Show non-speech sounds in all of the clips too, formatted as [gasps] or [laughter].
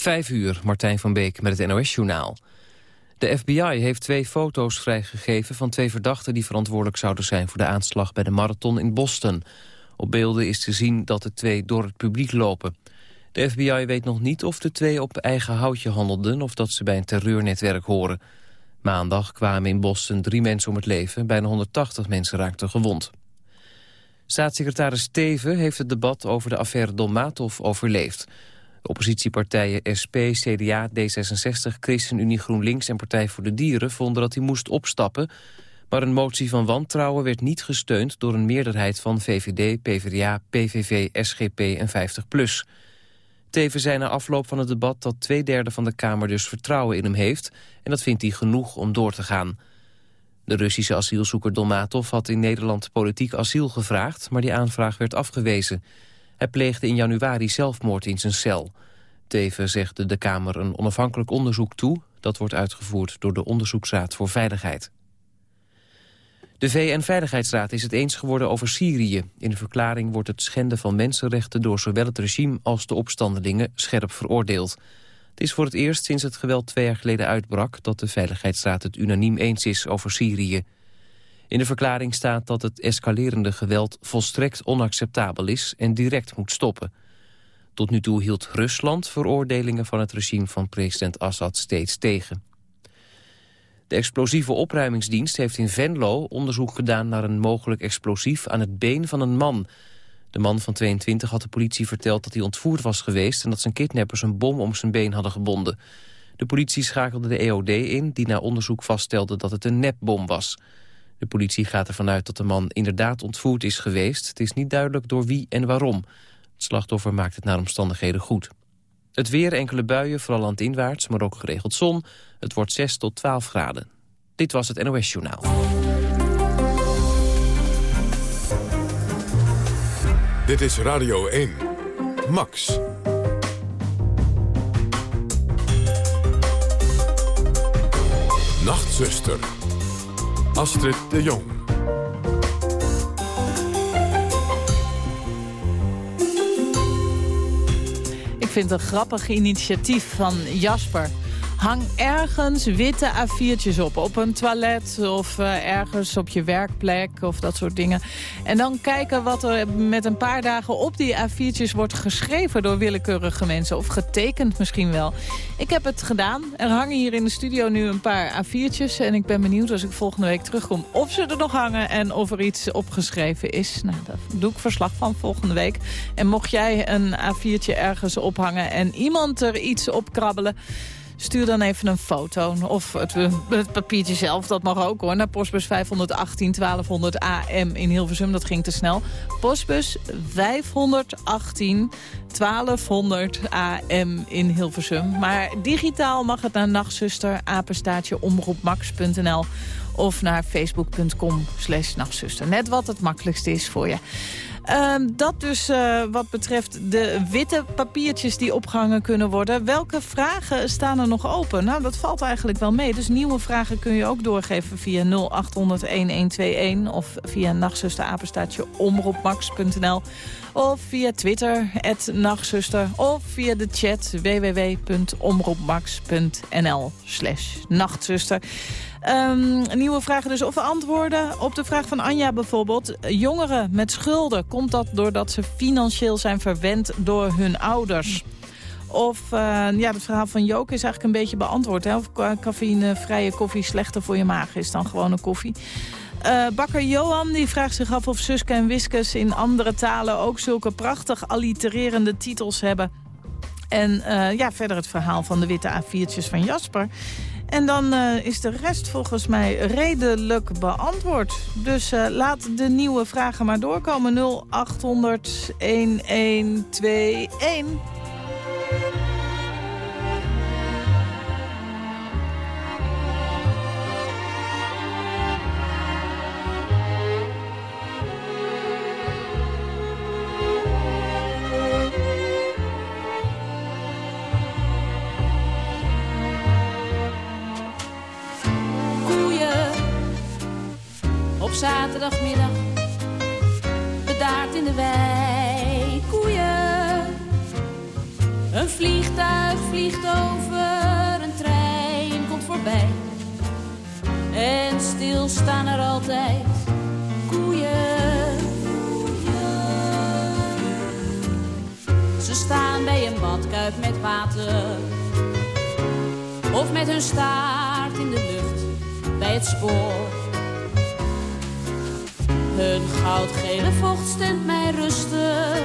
Vijf uur, Martijn van Beek met het NOS-journaal. De FBI heeft twee foto's vrijgegeven van twee verdachten... die verantwoordelijk zouden zijn voor de aanslag bij de marathon in Boston. Op beelden is te zien dat de twee door het publiek lopen. De FBI weet nog niet of de twee op eigen houtje handelden... of dat ze bij een terreurnetwerk horen. Maandag kwamen in Boston drie mensen om het leven. Bijna 180 mensen raakten gewond. Staatssecretaris Steven heeft het debat over de affaire Dolmatov overleefd. De oppositiepartijen SP, CDA, D66, ChristenUnie GroenLinks en Partij voor de Dieren vonden dat hij moest opstappen. Maar een motie van wantrouwen werd niet gesteund door een meerderheid van VVD, PvdA, PVV, SGP en 50PLUS. Teven zei na afloop van het debat dat twee derde van de Kamer dus vertrouwen in hem heeft... en dat vindt hij genoeg om door te gaan. De Russische asielzoeker Dolmatov had in Nederland politiek asiel gevraagd... maar die aanvraag werd afgewezen. Hij pleegde in januari zelfmoord in zijn cel. Teven zegde de Kamer een onafhankelijk onderzoek toe... dat wordt uitgevoerd door de Onderzoeksraad voor Veiligheid. De VN-veiligheidsraad is het eens geworden over Syrië. In de verklaring wordt het schenden van mensenrechten... door zowel het regime als de opstandelingen scherp veroordeeld. Het is voor het eerst sinds het geweld twee jaar geleden uitbrak... dat de Veiligheidsraad het unaniem eens is over Syrië. In de verklaring staat dat het escalerende geweld volstrekt onacceptabel is... en direct moet stoppen. Tot nu toe hield Rusland veroordelingen van het regime van president Assad steeds tegen. De explosieve opruimingsdienst heeft in Venlo onderzoek gedaan naar een mogelijk explosief aan het been van een man. De man van 22 had de politie verteld dat hij ontvoerd was geweest en dat zijn kidnappers een bom om zijn been hadden gebonden. De politie schakelde de EOD in, die na onderzoek vaststelde dat het een nepbom was. De politie gaat ervan uit dat de man inderdaad ontvoerd is geweest. Het is niet duidelijk door wie en waarom. Het slachtoffer maakt het naar omstandigheden goed. Het weer enkele buien, vooral aan het inwaarts, maar ook geregeld zon. Het wordt 6 tot 12 graden. Dit was het NOS Journaal. Dit is Radio 1. Max. Nachtzuster. Astrid de Jong. Ik vind het een grappig initiatief van Jasper. Hang ergens witte A4'tjes op. Op een toilet of uh, ergens op je werkplek of dat soort dingen. En dan kijken wat er met een paar dagen op die A4'tjes wordt geschreven door willekeurige mensen. Of getekend misschien wel. Ik heb het gedaan. Er hangen hier in de studio nu een paar A4'tjes. En ik ben benieuwd als ik volgende week terugkom of ze er nog hangen. En of er iets opgeschreven is. Nou, daar doe ik verslag van volgende week. En mocht jij een A4'tje ergens ophangen en iemand er iets op krabbelen... Stuur dan even een foto. Of het, het, papiertje zelf, dat mag ook hoor. Naar postbus 518 1200 AM in Hilversum. Dat ging te snel. Postbus 518 1200 AM in Hilversum. Maar digitaal mag het naar nachtzuster, apenstaatje, omroepmax.nl of naar facebook.com slash nachtzuster. Net wat het makkelijkste is voor je. Ehm, dat dus uh, wat betreft de witte papiertjes die opgehangen kunnen worden. Welke vragen staan er nog open? Nou, dat valt eigenlijk wel mee. Dus nieuwe vragen kun je ook doorgeven via 0800-1121... of via nachtzusterapenstaatje omroepmax.nl... of via Twitter, nachtzuster... of via de chat www.omroepmax.nl slash nachtzuster. Um, nieuwe vragen dus of antwoorden op de vraag van Anja bijvoorbeeld. Jongeren met schulden, komt dat doordat ze financieel zijn verwend door hun ouders? Of uh, ja, het verhaal van Joke is eigenlijk een beetje beantwoord. Hè? Of cafeïnevrije koffie slechter voor je maag is dan gewone koffie. Uh, bakker Johan die vraagt zich af of Suske en Wiskus in andere talen... ook zulke prachtig allitererende titels hebben. En uh, ja, verder het verhaal van de witte A4'tjes van Jasper. En dan uh, is de rest volgens mij redelijk beantwoord. Dus laat de nieuwe vragen maar doorkomen. 0800 1121. Met water. Of met hun staart in de lucht bij het spoor. Hun goudgele vocht stemt mij rustig.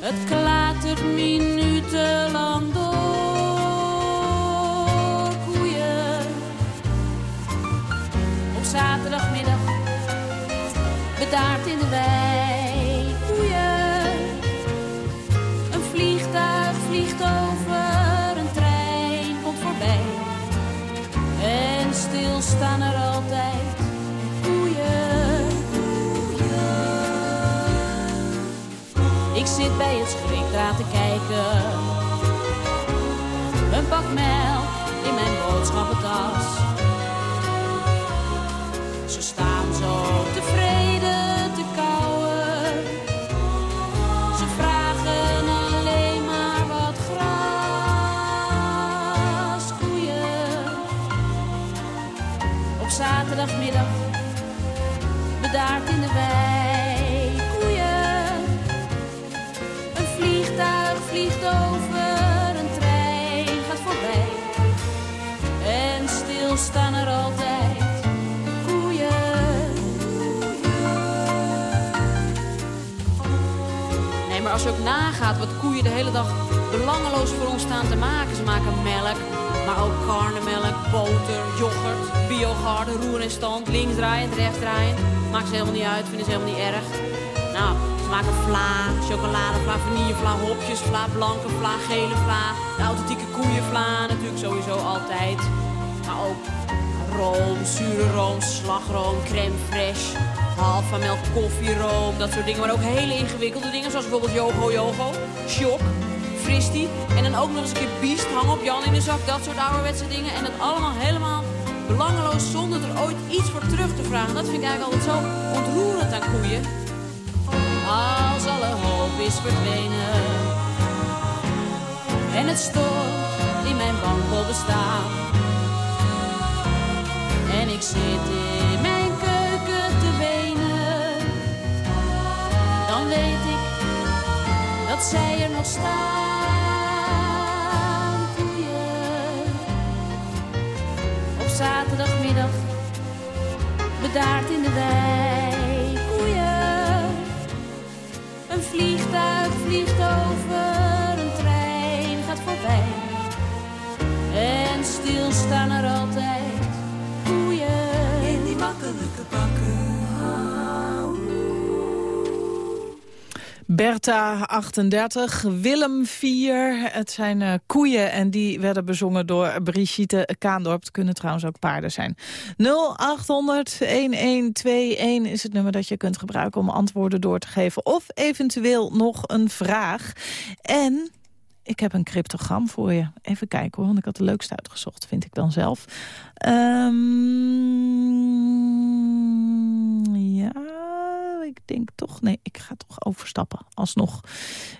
Het klatert minutenlang door. Koeien. Op zaterdagmiddag bedaard in de wei. Te kijken. Nagaat wat koeien de hele dag belangeloos voor ons staan te maken. Ze maken melk, maar ook karnemelk, boter, yoghurt, biogarde, roer en stand, linksdraaiend, rechtsdraaiend. Maakt ze helemaal niet uit, vinden ze helemaal niet erg. Nou, ze maken vla, chocoladevla, vanillevla, hopjesvla, blanke vla, gele vla. De authentieke koeienvla natuurlijk sowieso altijd. Maar ook room, zure room, slagroom, crème fraîche, halva melk, koffieroom, dat soort dingen. Maar ook hele ingewikkelde dingen, zoals bijvoorbeeld yogo yogo, shock, fristie. En dan ook nog eens een keer biest, hang op Jan in de zak, dat soort ouderwetse dingen. En dat allemaal helemaal belangeloos, zonder er ooit iets voor terug te vragen. Dat vind ik eigenlijk altijd zo ontroerend aan koeien. Als alle hoop is verdwenen en het stort in mijn wankel bestaan. En ik zit in zij er nog staan. Koeien. Op zaterdagmiddag bedaard in de wei. Koeien. Een vliegtuig vliegt over, een trein gaat voorbij. En stil staan er altijd Bertha 38, Willem 4. Het zijn eh, koeien en die werden bezongen door Brigitte Kaandorp. Het kunnen trouwens ook paarden zijn. 0800-1121 is het nummer dat je kunt gebruiken om antwoorden door te geven. Of eventueel nog een vraag. En ik heb een cryptogram voor je. Even kijken hoor, want ik had de leukste uitgezocht, vind ik dan zelf. Ehm, ja, ik denk toch... Nee, ik ga toch overstappen, alsnog.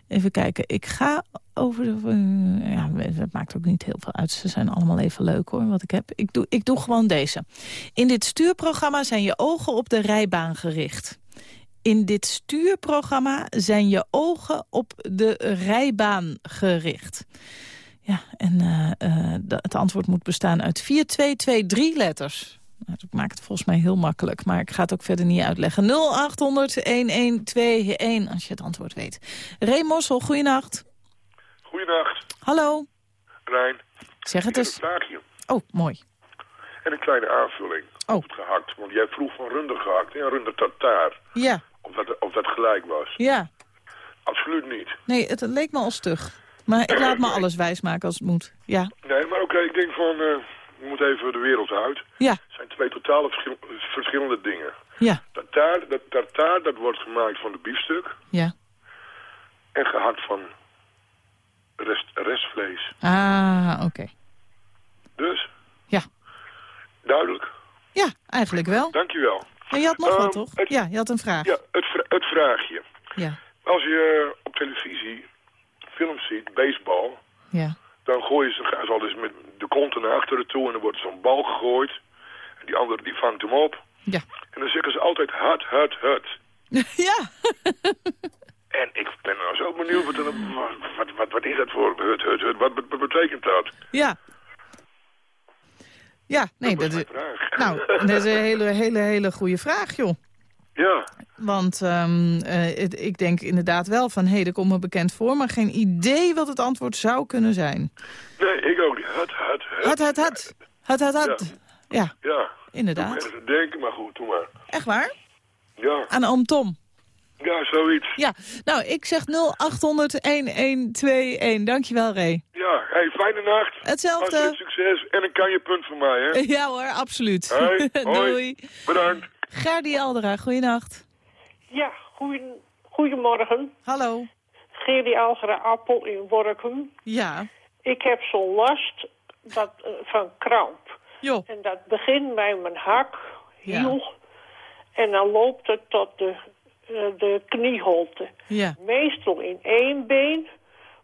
Even kijken, ik ga over de... eh, ja, het maakt ook niet heel veel uit. Ze zijn allemaal even leuk hoor, wat ik heb. Ik doe, ik doe gewoon deze. In dit stuurprogramma zijn je ogen op de rijbaan gericht. In dit stuurprogramma zijn je ogen op de rijbaan gericht. Ja, en eh, eh, het antwoord moet bestaan uit 4, 2, 2, 3 letters. Nou, dat maakt het volgens mij heel makkelijk, maar ik ga het ook verder niet uitleggen. 0800 1121 als je het antwoord weet. Ray Mossel, goeienacht. Goedenacht, Hallo. Rijn. Zeg het eens. Oh, mooi. en een kleine aanvulling Oh. op het gehakt. Want jij vroeg van runder gehakt en runder tartaar. Ja, Of dat, of dat gelijk was. ja. Absoluut niet. Nee, het leek me al stug. Maar ik laat me [clears throat] alles wijsmaken als het moet. Ja, Nee, maar oké, ik denk van, eh, we moeten even de wereld uit. ja, Het zijn twee totale verschil- verschillende dingen. ja, Tartaar, dat, tartaar, dat wordt gemaakt van de biefstuk. ja. En gehakt van rest, restvlees. Ah, oké. Dus, Ja. duidelijk. Ja, eigenlijk wel. Dankjewel. En je had nog wat, Ehm, toch? het- Ja, je had een vraag. Ja, het, vra- het vraagje. Ja. Als je op televisie films ziet, baseball... Ja. Dan gooien ze, gaan ze al eens met de kont naar achteren toe... en dan wordt zo'n bal gegooid. En die andere die vangt hem op. Ja. En dan zeggen ze altijd hut, hut, hut. [laughs] ja. [laughs] En ik ben nou zo benieuwd, wat, wat, wat, wat, is dat voor hut, hut, hut? Wat, wat betekent dat? Ja. Ja, nee, dat dat is... Nou, dat is een hele, hele, hele goede vraag, joh. Ja, Want ehm, eh, het- ik denk inderdaad wel van, hé, hey, dat komt me bekend voor... maar geen idee wat het antwoord zou kunnen zijn. nee, ik ook niet. Had, had, had. Had, had, had. Ja, Ja, ik inderdaad. te denken, maar goed, doe maar. Echt waar? Ja, Aan oom Tom. ja, zoiets. Ja, nou, ik zeg 0800-1121. Dankjewel, Ray. Ja, hey, fijne nacht. Hetzelfde. Succes en een kanjepunt voor mij, hè? Ja hoor, absoluut. Hoi. [laughs] Doei. Bedankt. Gerdy Aldera, goeienacht. Ja, goeien, goedemorgen. Hallo. Gerry Algera Appel in Workum. Ja. Ik heb zo'n last dat, eh, van kramp. Joh. En dat begint bij mijn hak, Ja. hiel. En dan loopt het tot de, eh, de knieholte. Ja. Meestal in één been,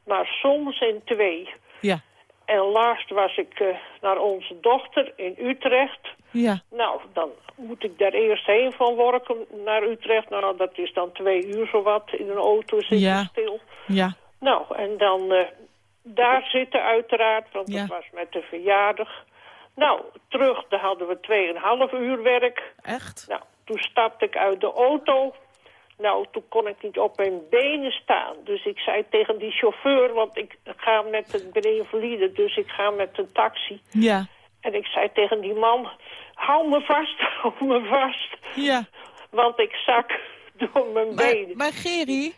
maar soms in twee. Ja. En laatst was ik eh, naar onze dochter in Utrecht. Ja. Nou, dan moet ik daar eerst heen van Workum naar Utrecht. Nou, dat is dan twee uur zowat. In een auto zit je Ja. stil. Ja. Nou, en dan eh, daar zitten uiteraard, want Ja. dat was met de verjaardag. Nou, terug, daar hadden we tweeënhalf uur werk. Echt? Nou, toen stapte ik uit de auto. Nou, toen kon ik niet op mijn benen staan. Dus ik zei tegen die chauffeur, want ik ga met een, ben invalide, dus ik ga met een taxi. Ja. En ik zei tegen die man, hou me vast, [laughs] hou me vast. Ja. Want ik zak door mijn Maar, benen. maar Gerry...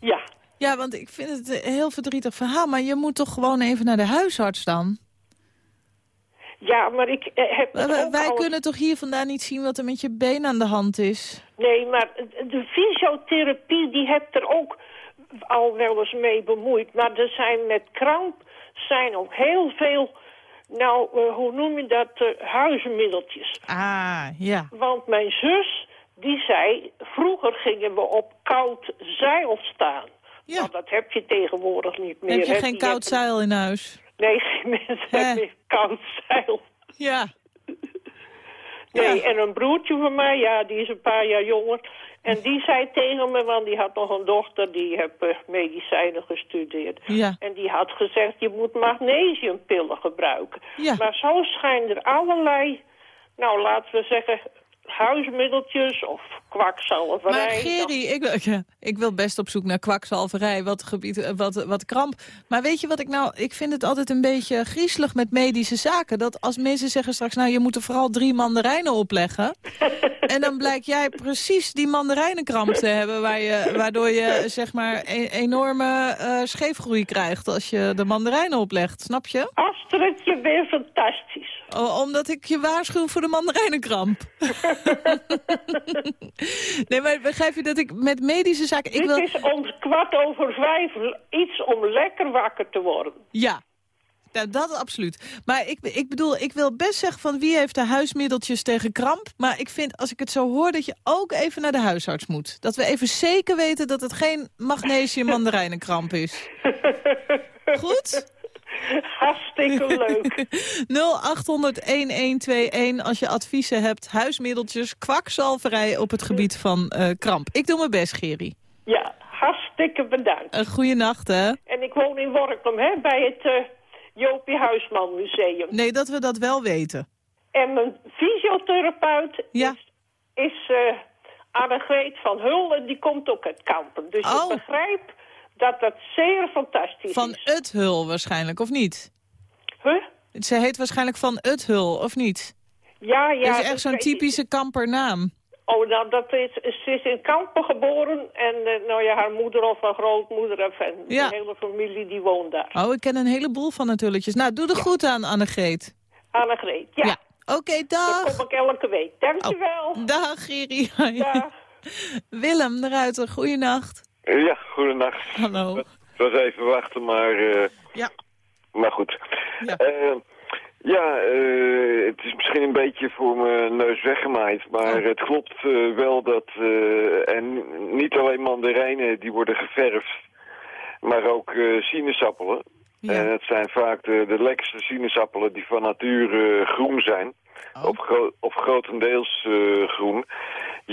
Ja, Ja, want ik vind het een heel verdrietig verhaal. Maar je moet toch gewoon even naar de huisarts dan? ja, maar ik eh, heb... Wij, ook wij al- kunnen toch hier vandaan niet zien wat er met je been aan de hand is? Nee, maar de fysiotherapie die hebt er ook al wel eens mee bemoeid. Maar er zijn met kramp zijn ook heel veel, nou, eh, hoe noem je dat, eh, huismiddeltjes. Ah, ja. Want mijn zus, die zei, vroeger gingen we op koud zeil staan. Ja. Nou, dat heb je tegenwoordig niet meer. Heb je hè. geen Die koud zeil in huis? Nee, geen mensen Hè? hebben koud zeil. Ja. Nee, Ja. en een broertje van mij, ja, die is een paar jaar jonger. En die zei tegen me, want die had nog een dochter, die heeft eh, medicijnen gestudeerd. Ja. En die had gezegd, je moet magnesiumpillen gebruiken. Ja. Maar zo schijnen er allerlei, nou laten we zeggen, huismiddeltjes of kwakzalverij. Maar Gerry, ik, wil- [laughs] ja, ik wil best op zoek naar kwakzalverij, wat, gebied, eh, wat, wat kramp. Maar weet je wat ik nou... Ik vind het altijd een beetje griezelig met medische zaken. Dat als mensen zeggen straks, nou je moet er vooral drie mandarijnen opleggen. [laughs] en dan blijkt jij precies die mandarijnenkramp te hebben... Waar je, waardoor je zeg maar een enorme eh, scheefgroei krijgt als je de mandarijnen oplegt. Snap je? Astrid, je bent fantastisch. O- omdat ik je waarschuw voor de mandarijnenkramp. [laughs] nee, maar begrijp je dat ik met medische zaken... Ik Dit wil... is om kwart over vijf iets om lekker wakker te worden. Ja, dat absoluut. Maar ik, ik bedoel, ik wil best zeggen van wie heeft de huismiddeltjes tegen kramp. Maar ik vind, als ik het zo hoor, dat je ook even naar de huisarts moet. Dat we even zeker weten dat het geen magnesium mandarijnenkramp is. [laughs] Goed? [laughs] Hartstikke leuk. [laughs] 0800-1121 als je adviezen hebt. Huismiddeltjes, kwakzalverij op het gebied van eh, kramp. Ik doe mijn best, Gerry. Ja, hartstikke bedankt. Een goede nacht, hè? En ik woon in Workum, hè, bij het eh Jopie Huisman Museum. Nee, dat we dat wel weten. En mijn fysiotherapeut Ja. is, is eh Annegreet van Hullen, die komt ook uit Kampen. Dus Oh. ik begrijp dat dat zeer fantastisch Van is. Uthul waarschijnlijk, of niet? Huh? Ze heet waarschijnlijk van Uthul, of niet? Ja, ja. dat is echt dat zo'n typische kampernaam. Oh, nou, dat is, ze is in Kampen geboren en eh, nou ja, haar moeder of haar grootmoeder en Ja. de hele familie die woont daar. Oh, ik ken een heleboel van natuurlijk. Nou, doe er goed aan, Annegreet. Annegreet, ja. Oké, Dat dag. kom ik elke week. Dankjewel. Oh, dag, Giri. Dag. [laughs] Willem de Ruiter, goeienacht. Ja, goedenacht. Hallo. Het was even wachten, maar, eh, Ja. maar goed. Ja. Eh, ja, eh, het is misschien een beetje voor mijn neus weggemaaid, maar Oh. het klopt wel dat, en niet alleen mandarijnen die worden geverfd, maar ook sinaasappelen. Ja. En het zijn vaak de, de lekkerste sinaasappelen die van nature groen zijn. Oh. Of, gro of grotendeels groen.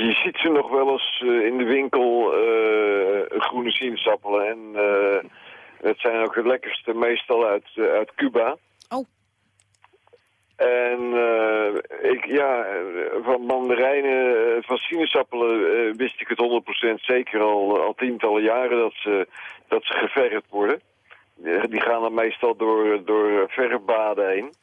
Je ziet ze nog wel eens eh, in de winkel, eh, groene sinaasappelen. En eh, het zijn ook het lekkerste, meestal uit, uit Cuba. Oh. En eh, ik, ja, van mandarijnen, van sinaasappelen eh, wist ik het 100% zeker al, al tientallen jaren dat ze, dat ze geverfd worden. Die gaan dan meestal door, door verfbaden heen.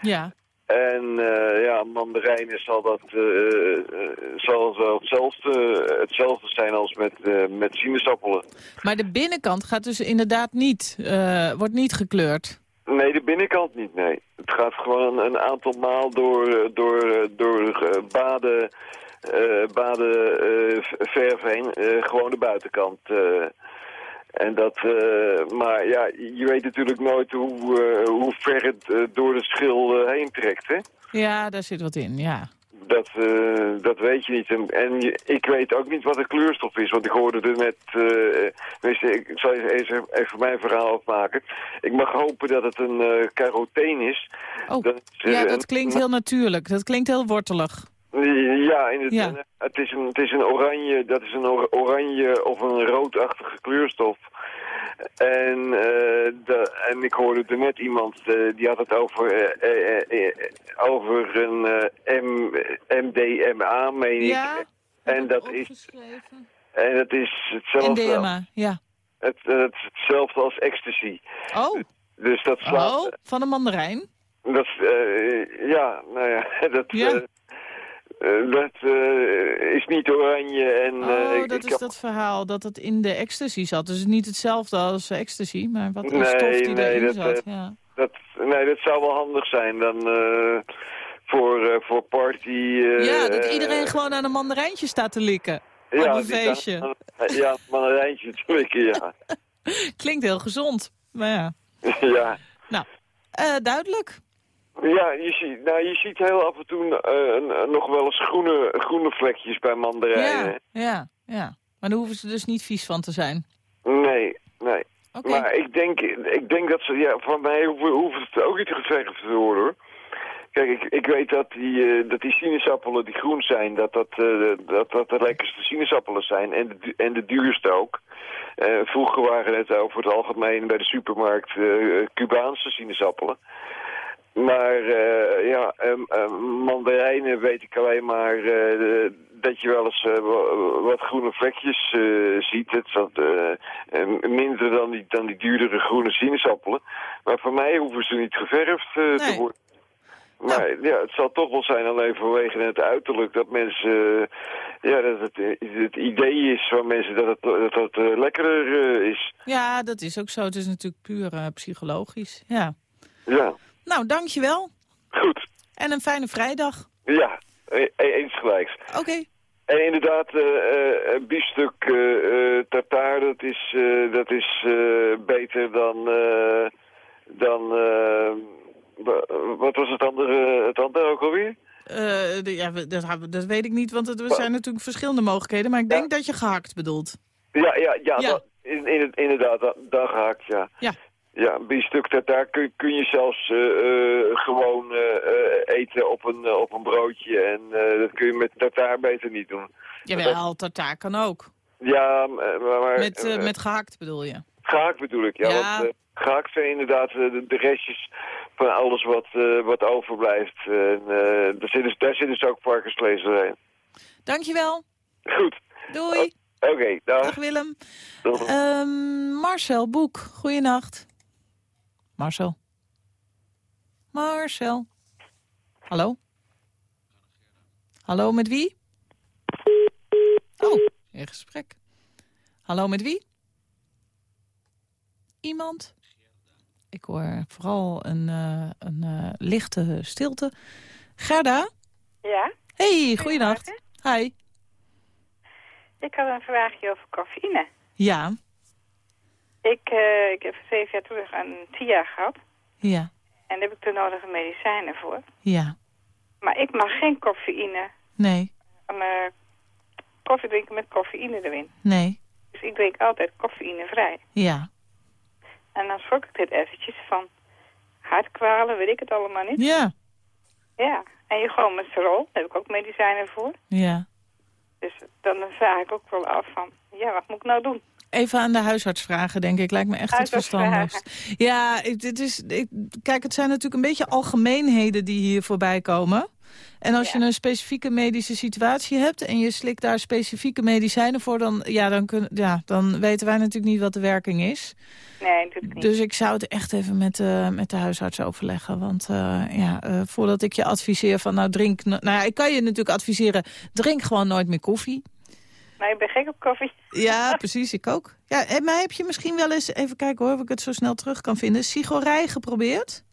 Ja. En eh, ja, mandarijnen zal dat eh, eh, zal wel hetzelfde, hetzelfde zijn als met, eh, met sinaasappelen. Maar de binnenkant gaat dus inderdaad niet, wordt niet gekleurd. Nee, de binnenkant niet, nee. Het gaat gewoon een aantal maal door, door, door baden, baden verf heen. gewoon de buitenkant. En dat, eh, maar ja, je weet natuurlijk nooit hoe, eh, hoe ver het eh, door de schil heen trekt, hè? Ja, daar zit wat in, ja. Dat, dat weet je niet. En, en je- ik weet ook niet wat de kleurstof is. Want ik hoorde er net... weet je, ik zal eens even, even mijn verhaal afmaken. Ik mag hopen dat het een caroteen is. Oh, Dat ja, dat klinkt heel natuurlijk. Dat klinkt heel wortelig. Ja, in het, Ja. Het, is een, het is een oranje... Dat is een or- oranje of een roodachtige kleurstof. En, eh, de, en ik hoorde er net iemand, eh, die had het over, eh, over een M, MDMA, meen ik. Ja? En dat is, en dat is hetzelfde, NDMA, ja. het, het is hetzelfde als ecstasy. Oh, Dus dat slaat... oh, van een mandarijn? Dat, ja, nou ja, [laughs] dat, Ja. Eh, eh, dat eh, is niet oranje en... eh, Oh, ik- dat is heb- dat verhaal dat het in de ecstasy zat. Dus niet hetzelfde als ecstasy, maar wat een Nee, stof die nee, erin dat, zat. eh, Ja. Dat, nee, dat zou wel handig zijn dan eh, voor, eh, voor party... eh, ja, dat eh, iedereen gewoon aan een mandarijntje staat te likken. op een feestje. Ja, mandarijntje te likken, ja. [laughs] Klinkt heel gezond. Maar ja, [laughs] ja. nou, eh, duidelijk. Ja, je ziet, nou, je ziet heel af en toe eh, een- nog wel eens groene, groene vlekjes bij mandarijnen. Ja, ja, ja. Maar daar hoeven ze dus niet vies van te zijn. Nee, nee. Maar ik denk, ik denk dat ze, ja, van mij hoeft, hoeft het ook niet geverfd te worden hoor. Kijk, ik, ik weet dat die, eh, dat die sinaasappelen die groen zijn, dat dat, eh, dat, dat de lekkerste sinaasappelen zijn. En de, en de duurste ook. Eh, vroeger waren het over het algemeen bij de supermarkt eh, Cubaanse sinaasappelen. Maar eh, ja, ehm, ehm, mandarijnen weet ik alleen maar eh, dat je wel eens eh, wa- wat groene vlekjes ziet. Het zat minder dan die, dan die duurdere groene sinaasappelen. Maar voor mij hoeven ze niet geverfd Nee. te worden. Maar ja, het zal toch wel zijn alleen vanwege het uiterlijk dat mensen... ja, dat het, het idee is van mensen dat het, dat het lekkerder is. Ja, dat is ook zo. Het is natuurlijk puur psychologisch. Ja. Ja, Nou, dankjewel. goed. En een fijne vrijdag. Ja, e- e- eens gelijks. Oké. En inderdaad, eh eh, een biefstuk eh, tartaar, dat is, dat is beter dan... dan wa- wat was het andere, het andere ook alweer? De- ja, dat, dat weet ik niet, want het, er zijn natuurlijk verschillende mogelijkheden. Maar ik denk dat je gehakt bedoelt. Ja, ja, ja, Ja. dat- in, inderdaad, dat, dat gehakt, ja. Ja. Ja, een biefstuk tartaar kun, kun je zelfs eh, eh, gewoon eh, eten op een, op een broodje. En dat kun je met tartaar beter niet doen. Jawel, tartaar kan ook. Ja, maar... maar Met, met gehakt bedoel je? Gehakt bedoel ik, ja. Ja. Want gehakt zijn inderdaad de, de, restjes van alles wat, wat overblijft. En, daar, zit dus, daar zit dus ook varkensvlees doorheen. Dankjewel. Goed. Doei. Oké, okay, dag. Dag Willem. Um, Marcel Boek, goeienacht. Marcel. Marcel. Hallo? Hallo, met wie? Oh, in gesprek. Hallo, met wie? Iemand? Ik hoor vooral een, uh, een uh, lichte stilte. Gerda? Ja? Hey, goeienacht. Hi. Ik had een vraagje over cafeïne. Ja. Ik, uh, ik heb zeven jaar terug een TIA gehad. Ja. En daar heb ik de nodige medicijnen voor. Ja. Maar ik mag geen cafeïne. Nee. Een, uh, koffie drinken met cafeïne erin. Nee. Dus ik drink altijd cafeïnevrij. Ja. En dan schrok ik dit eventjes van hartkwalen, weet ik het allemaal niet. Ja. Ja, en je gewoon met rol, daar heb ik ook medicijnen voor. Ja. Dus dan vraag ik ook wel af van, ja, wat moet ik nou doen? Even aan de huisarts vragen, denk ik. Lijkt me echt het verstandigst. Ja, dit is, ik, kijk, het zijn natuurlijk een beetje algemeenheden die hier voorbij komen. En als Ja. je een specifieke medische situatie hebt... en je slikt daar specifieke medicijnen voor... dan, ja, dan, kun, ja, dan weten wij natuurlijk niet wat de werking is. Nee, natuurlijk niet. Dus ik zou het echt even met, eh, met de huisarts overleggen. Want eh, ja, eh, voordat ik je adviseer van nou drink... no- Nou ja, ik kan je natuurlijk adviseren, drink gewoon nooit meer koffie. Maar ik ben gek op koffie. Ja, [laughs] precies, ik ook. Ja, en- maar heb je misschien wel eens, even kijken hoor, of ik het zo snel terug kan vinden, sigorij geprobeerd?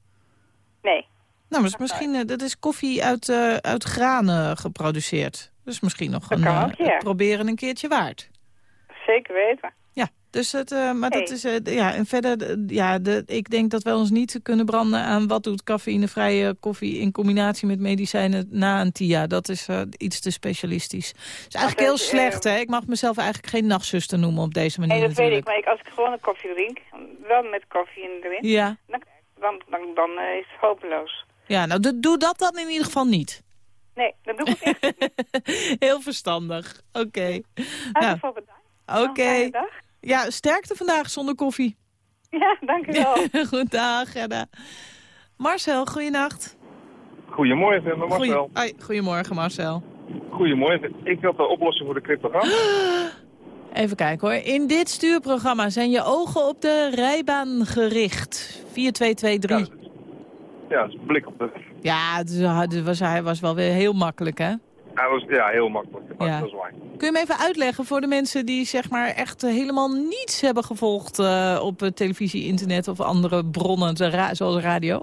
Nee. Nou, maar is misschien, eh, dat is koffie uit, eh, uit granen geproduceerd. Dus misschien nog Dat een eh, ook, ja. proberen een keertje waard. Zeker weten. Ja, dus het, eh, maar dat is, eh, ja, en verder, ja, de, ik denk dat wij ons niet kunnen branden aan wat doet cafeïnevrije koffie in combinatie met medicijnen na een TIA. Dat is eh, iets te specialistisch. Het is eigenlijk heel slecht, hè? Ik mag mezelf eigenlijk geen nachtzuster noemen op deze manier Nee, dat weet ik. Maar ik, als ik gewoon een koffie drink, wel met koffie erin, Ja, dan, dan, dan, dan is het hopeloos. ja nou doe, doe dat dan in ieder geval niet. Nee, dat doe ik echt niet. [laughs] Heel verstandig. Oké. Nou, Oké. Ja, sterkte vandaag zonder koffie. Ja, dank u wel. [laughs] Goedendag, Gerda. Marcel, goeienacht. Goedemorgen, Marcel. Goeie, Ai, goedemorgen, Marcel. Goedemorgen. Ik had de oplossing voor de cryptogram. [gasps] Even kijken hoor. In dit stuurprogramma zijn je ogen op de rijbaan gericht. 4223. Ja, dat is een blik op de... Ja, het is- het was, hij was wel weer heel makkelijk, hè? Hij was ja, heel makkelijk. Maar Ja. Dat is waar. Kun je me even uitleggen voor de mensen die zeg maar echt eh, helemaal niets hebben gevolgd eh, op eh, televisie, internet of andere bronnen ra- zoals radio?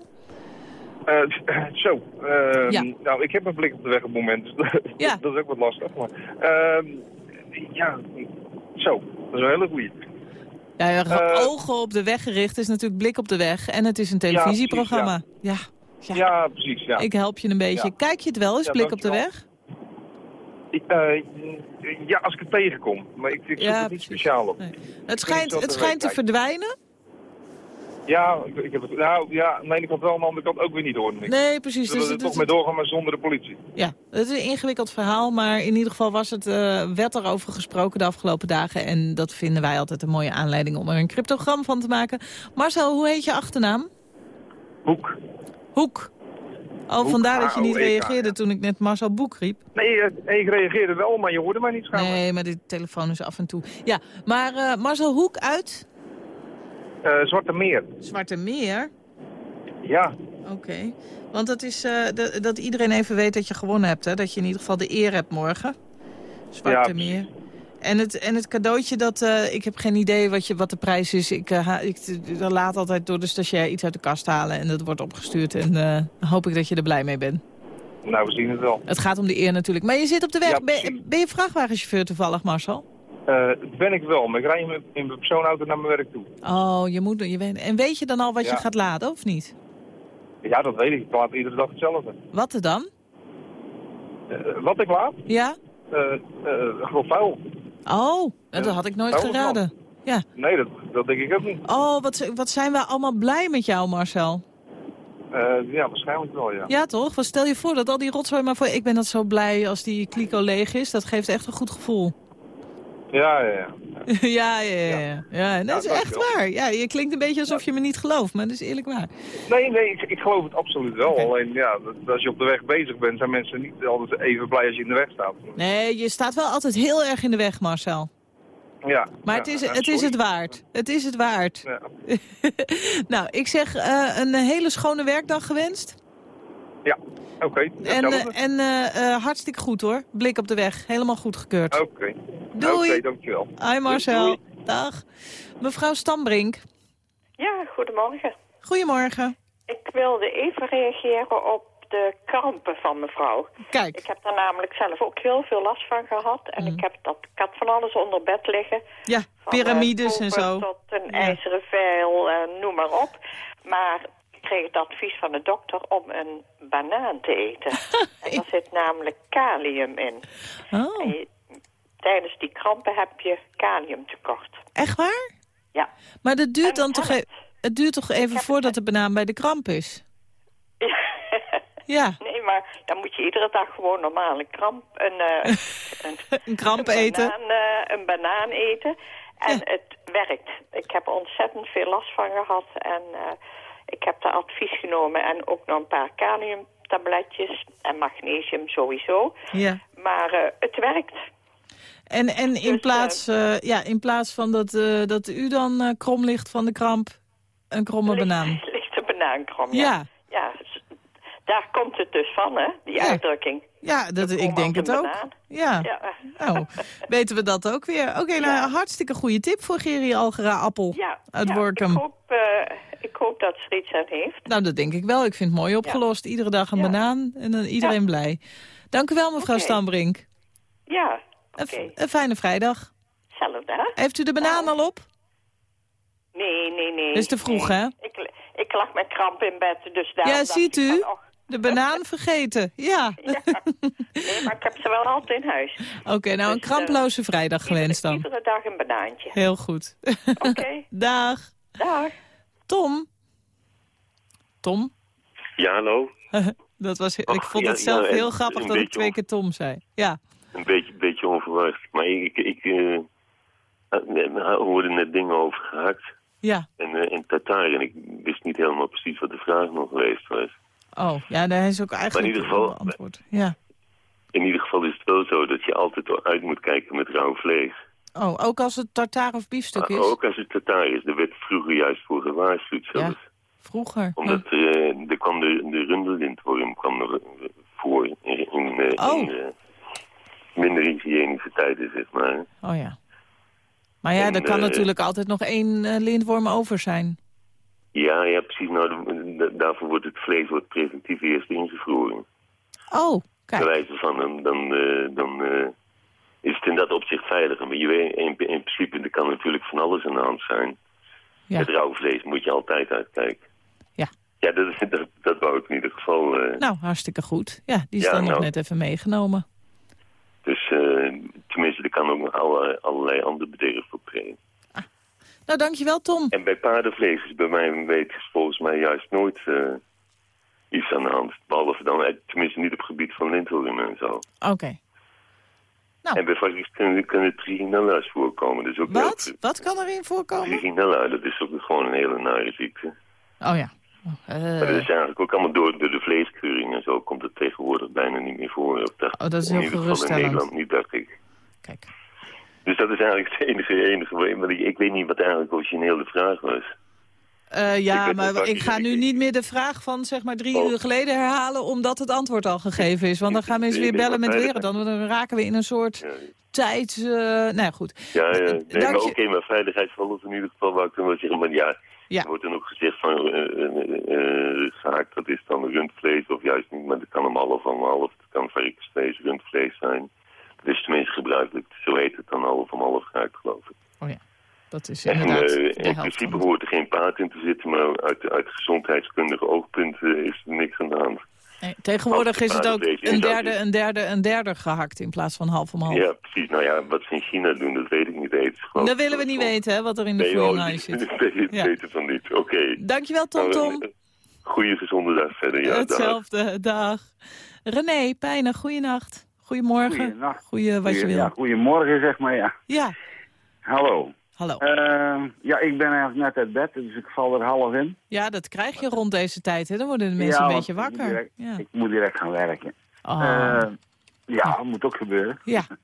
[clears throat] Zo. ehm, Ja. Nou, ik heb een blik op de weg op het moment. Dus [laughs] dat, Ja. dat is ook wat lastig. Maar, ehm, ja, zo. Dat is een hele goeie. Ja, ja, ogen op de weg gericht is natuurlijk blik op de weg. En het is een televisieprogramma. Ja, ja, Ja, precies. Ja. ik help je een beetje. Ja. Kijk je het wel eens, Ja, blik op de weg? Eh, ja, als ik het tegenkom. Maar ik, ik zoek Ja, het niet speciaal op. Nee. Het schijnt, het er schijnt te verdwijnen. Ja, ik, ik heb het, nou ja, aan de ene kant wel, aan de andere kant ook weer niet hoor. Ik. Nee, precies. Zullen Dus er het, toch mee doorgaan, maar zonder de politie. ja, het is een ingewikkeld verhaal, maar in ieder geval was het, eh werd er over gesproken de afgelopen dagen. En dat vinden wij altijd een mooie aanleiding om er een cryptogram van te maken. Marcel, hoe heet je achternaam? Boek. Hoek. Oh, vandaar dat je niet reageerde toen ik net Marcel Boek riep. Nee, eh, ik reageerde wel, maar je hoorde mij niet schijnbaar. Nee, maar de telefoon is af en toe. Ja, maar eh, Marcel Hoek uit Eh, Zwarte Meer. Zwarte Meer. Ja, Oké. Want dat is dat, dat iedereen even weet dat je gewonnen hebt, hè? Dat je in ieder geval de eer hebt morgen. Zwarte Ja. Meer. En het, en het cadeautje, dat, eh, ik heb geen idee wat, je, wat de prijs is. Ik, eh, ha- ik ik laat altijd door de stagiair iets uit de kast halen en dat wordt opgestuurd. En eh, dan hoop ik dat je er blij mee bent. nou we zien het wel. Het gaat om de eer natuurlijk. Maar je zit op de weg. Ja, ben, je vrachtwagenchauffeur toevallig, Marcel? Eh, dat ben ik wel, maar ik rij in mijn- persoonauto naar mijn werk toe. Oh, je moet... Je weet, en weet je dan al wat je gaat laden, of niet? Ja, dat weet ik. Ik laat iedere dag hetzelfde. Wat er dan? Eh, wat ik laat? Ja? Eh eh grof vuil. Oh, dat had ik nooit Vuilnisman. geraden. Ja. Nee, dat, dat denk ik ook niet. Oh, wat, wat zijn we allemaal blij met jou, Marcel. Eh, ja, waarschijnlijk wel, ja. Ja, toch? Wat stel je voor dat al die rotzooi maar voor... Ik ben dat zo blij als die kliko leeg is. Dat geeft echt een goed gevoel. Ja, [laughs] ja, ja. ja, ja, ja. ja. dat is echt waar. Ja, je klinkt een beetje alsof je me niet gelooft, maar dat is eerlijk waar. Nee, nee, ik, ik geloof het absoluut wel. Alleen, ja, als je op de weg bezig bent, zijn mensen niet altijd even blij als je in de weg staat. Nee, je staat wel altijd heel erg in de weg, Marcel. Ja. Maar het, is, ja, het is het waard. Het is het waard. Ja. [laughs] nou, ik zeg eh, een hele schone werkdag gewenst. Ja, oké. En, eh, en eh, eh, hartstikke goed hoor. Blik op de weg. Helemaal goedgekeurd. Oké. Doei. Oké, dankjewel. Hi Marcel. Doei. Dag. Mevrouw Stambrink. Ja, goedemorgen. Goedemorgen. Ik wilde even reageren op de krampen van mevrouw. Kijk. Ik heb daar namelijk zelf ook heel veel last van gehad. En ik heb dat, ik had van alles onder bed liggen. Ja, Van, piramides en zo. tot een Ja. ijzeren veil, eh, noem maar op. Maar kreeg het advies van de dokter om een banaan te eten. [laughs] en daar zit namelijk kalium in. En Oh. je- tijdens die krampen heb je kaliumtekort. Echt waar? Ja. Maar dat duurt En dan toch, e- het duurt toch even voordat de banaan bij de kramp is? [laughs] Ja, Nee, maar dan moet je iedere dag gewoon normaal een kramp, een, eh, [laughs] een, een kramp een eten. Banaan, eh, een banaan eten. En het werkt. Ik heb er ontzettend veel last van gehad. En eh, ik heb daar advies genomen. En ook nog een paar kaliumtabletjes. En magnesium sowieso. Ja. Maar eh, het werkt. En, en in, Dus, plaats, eh, ja, in plaats van dat, eh, dat u dan eh, krom ligt van de kramp, een kromme banaan. [laughs] Ligt een banaankrom, ja. Ja. Ja, daar komt het dus van, hè, die Ja. uitdrukking. Ja, dat, De ik denk het een ook. Ja. Ja. Nou, weten we dat ook weer. Oké, nou, hartstikke goede tip voor Gerry Algera Appel Ja, uit Workum. Ik hoop, eh, ik hoop dat ze er iets aan heeft. Nou, dat denk ik wel. Ik vind het mooi opgelost. Iedere dag een banaan en dan iedereen blij. Dank u wel, mevrouw. Stambrink. Ja, Een, f- een fijne vrijdag. hetzelfde, hè? Heeft u de banaan al op? Nee, nee, nee. Dat is te vroeg, nee. hè? Ik, ik lag met kramp in bed, dus daar Ja, ziet u? van, oh, De banaan vergeten. [laughs] Ja. nee, maar ik heb ze wel altijd in huis. Oké, nou een Dus, kramploze vrijdag gewenst dan. Iedere dag een banaantje. Heel goed. Oké. [laughs] Dag. Dag. Tom. Tom? Ja, hallo. [laughs] Dat was, ik vond ja, het zelf ja, heel grappig dat ik twee keer Tom zei. Ja. Een beetje, beetje onverwacht. Maar ik, ik eh, eh, hoorde net dingen over gehakt Ja. en, eh, en Tatar. En ik wist niet helemaal precies wat de vraag nog geweest was. Oh, ja, daar is ook eigenlijk ieder geval- al beantwoord. Ja. In ieder geval is het wel zo dat je altijd uit moet kijken met rauw vlees. Oh, ook als het tartaar of biefstuk is? ook als het Tatar is. Daar werd vroeger juist voor gewaarschuwd zelfs. Vroeger. Omdat eh, er kwam de, de runderlintworm kwam er eh, voor in, in, eh, Oh. in eh, minder hygiënische tijden, zeg maar. Oh ja. Maar ja, En, er kan natuurlijk altijd nog één lintworm over zijn. Ja, ja, precies. Nou, daarvoor wordt het vlees wordt preventief eerst ingevroren. Oh, Bij wijze van, dan, dan, eh, dan eh, is het in dat opzicht veiliger. Maar je weet, in, in principe, er kan natuurlijk van alles aan de hand zijn. Ja. Het rauw vlees moet je altijd uitkijken. Ja. Ja, dat, dat, dat wou ik in ieder geval. eh, Nou, hartstikke goed. Ja, die is Ja, dan nog nou. net even meegenomen. Dus tenminste, er kan ook nog allerlei, allerlei andere bederf optreden. Nou, dankjewel Tom. En bij paardenvlees is bij mij weet volgens mij juist nooit eh, iets aan de hand. Behalve dan, eh, tenminste niet op het gebied van lintwormen en zo. Oké. Nou. En bij varkens kunnen, kunnen trichinella's voorkomen. Dus ook Wat? Wat kan erin voorkomen? Trichinella, dat is ook gewoon een hele nare ziekte. Oh ja. Eh, Maar dat is eigenlijk ook allemaal door, door de vleeskeuring en zo komt het tegenwoordig bijna niet meer voor. Of Oh, dat is heel geval in geruststellend. Nederland niet, dacht ik. Kijk. Dus dat is eigenlijk het enige, [laughs] enige want ik, ik weet niet wat eigenlijk origineel de vraag was. eh, ja, maar ik ga nu niet meer de vraag van zeg maar drie Oh. uur geleden herhalen... omdat het antwoord al gegeven is. Want dan [laughs] gaan mensen weer bellen met weer. veiligheid- Dan, dan raken we in een soort tijd... eh nou ja, goed. Ja, ja. Nee, dank maar oké, maar veiligheidsvallen in ieder geval wou ik dan wel zeggen. Maar ja, Ja. er wordt dan ook gezegd van eh eh, eh, gehakt, dat is dan rundvlees of juist niet. Maar dat kan om half om half. Het kan varkensvlees, rundvlees zijn. Dat is tenminste gebruikelijk. Zo heet het dan half om half gehakt, geloof ik. Dat is inderdaad eh, in principe hoort er geen paard in te zitten, maar uit, uit gezondheidskundige oogpunt eh, is er niks aan de hand. Nee, tegenwoordig is het ook een derde, een derde, een derde gehakt in plaats van half om half. Ja, precies. Nou ja, wat ze in China doen, dat weet ik niet eens. Dat willen we niet weten, hè, wat er in de Nee, oh, zit. [laughs] ik Ja. weten van niet. Oké. Dankjewel, Tom Nou, Tom. een Goeie gezonde dag verder. Ja, dag. Hetzelfde, dag. René, Pijnen, goeienacht. Goedemorgen. Goeie wat je wil. Ja, goedemorgen, zeg maar, ja. Ja. Hallo. Hallo. Eh, ja, ik ben eigenlijk net uit bed, dus ik val er half in. Ja, dat krijg je rond deze tijd, hè. Dan worden de mensen Ja, een beetje ik moet wakker. direct- Ja. Ik moet direct gaan werken. Oh. Eh, ja, dat moet ook gebeuren. Ja. [laughs]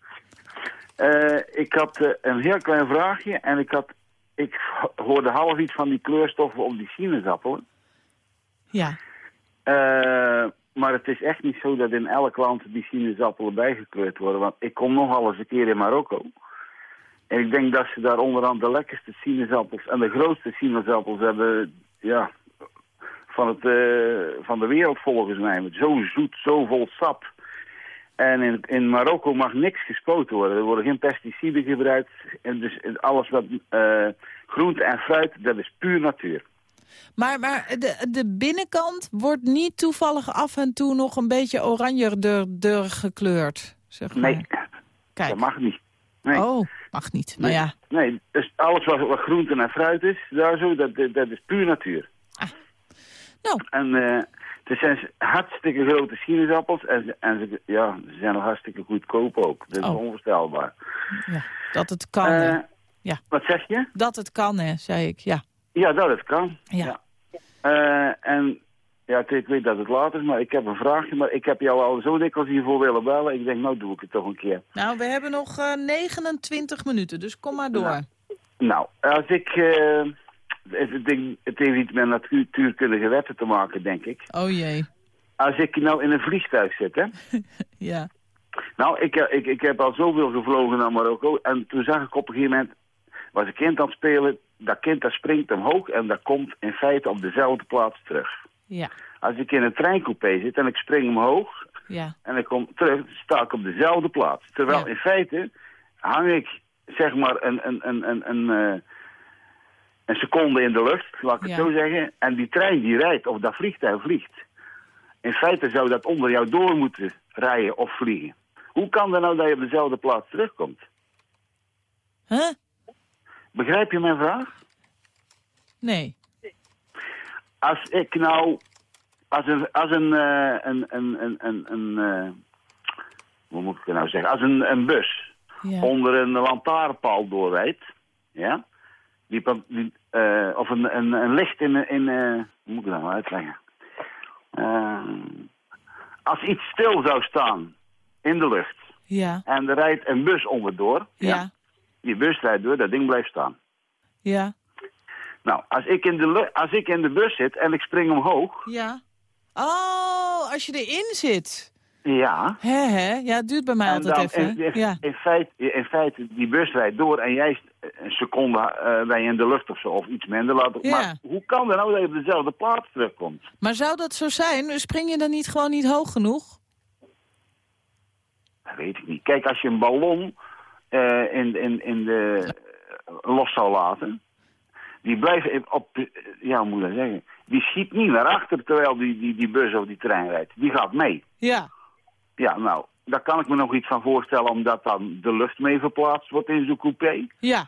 Eh, ik had eh, een heel klein vraagje en ik, had, ik hoorde half iets van die kleurstoffen op die sinaasappelen. Ja. Maar het is echt niet zo dat in elk land die sinaasappelen bijgekleurd worden. Want ik kom nogal eens een keer in Marokko. En ik denk dat ze daar onderhand de lekkerste sinaasappels en de grootste sinaasappels hebben ja, van, het, eh, van de wereld volgens mij. Zo zoet, zo vol sap. En in, in Marokko mag niks gespoten worden. Er worden geen pesticiden gebruikt. En dus alles wat eh, groente en fruit, dat is puur natuur. Maar, maar de, de binnenkant wordt niet toevallig af en toe nog een beetje oranje gekleurd, zeg maar. Nee, Kijk. dat mag niet. Nee. Oh, mag niet. Maar ja. Nee, dus alles wat, wat groente en fruit is, daar zo, dat, dat, is puur natuur. Nou. En eh het zijn hartstikke grote sinaasappels en, ze, en ze, ja, ze zijn nog hartstikke goedkoop ook. Dat is Oh. onvoorstelbaar. ja. Dat het kan, Eh. Ja. Wat zeg je? Dat het kan, hè, zei ik. Ja. Ja, dat het kan. Ja. Eh, en ja, ik- ik weet dat het laat is, maar ik heb een vraagje. Maar ik heb jou al zo dikwijls hiervoor willen bellen. Ik denk, nou doe ik het toch een keer. Nou, we hebben nog eh, 29 minuten, dus kom maar door. Nou, als ik... eh, het, ding- het heeft iets met natuurkundige wetten te maken, denk ik. Oh jee. Als ik nou in een vliegtuig zit, hè. [laughs] Ja. Nou, ik, eh, ik, ik heb al zoveel gevlogen naar Marokko. En toen zag ik op een gegeven moment... was een kind aan het spelen. Dat kind dat springt omhoog en dat komt in feite op dezelfde plaats terug. Ja. Als ik in een treincoupé zit en ik spring omhoog... Ja. en ik kom terug, sta ik op dezelfde plaats. Terwijl in feite hang ik, zeg maar, een, een, een, een, een, eh, een seconde in de lucht, laat ik Ja. het zo zeggen. En die trein die rijdt, of dat vliegtuig vliegt. In feite zou dat onder jou door moeten rijden of vliegen. Hoe kan dat nou dat je op dezelfde plaats terugkomt? Huh? Begrijp je mijn vraag? Nee. Als ik nou, als een, als een, eh, een, een, een, een, een eh, hoe moet ik het nou zeggen, als een, een bus Ja. onder een lantaarnpaal doorrijdt, ja, die, die, eh, of een, een, een licht in, in hoe moet ik dat nou uitleggen? Als iets stil zou staan in de lucht Ja. en er rijdt een bus onderdoor, Ja. Die bus rijdt door, dat ding blijft staan. Ja. Nou, als ik in de, als ik in de bus zit en ik spring omhoog, Ja. Oh, als je erin zit. ja, Hè, hè? Ja, het duurt bij mij En altijd dan even. In, in, Ja. in, feite, in feite, die bus rijdt door en jij een seconde eh ben je in de lucht of zo, of iets minder. Laat, Ja. Maar hoe kan dat nou dat je op dezelfde plaats terugkomt? Maar zou dat zo zijn? Spring je dan niet gewoon niet hoog genoeg? Dat weet ik niet. Kijk, als je een ballon eh, in, in, in de, los zou laten, die blijft op, ja, hoe moet ik dat zeggen, die schiet niet naar achter terwijl die, die, die bus of die trein rijdt. Die gaat mee. Ja. Ja, nou, daar kan ik me nog iets van voorstellen, omdat dan de lucht mee verplaatst wordt in zo'n coupé. Ja.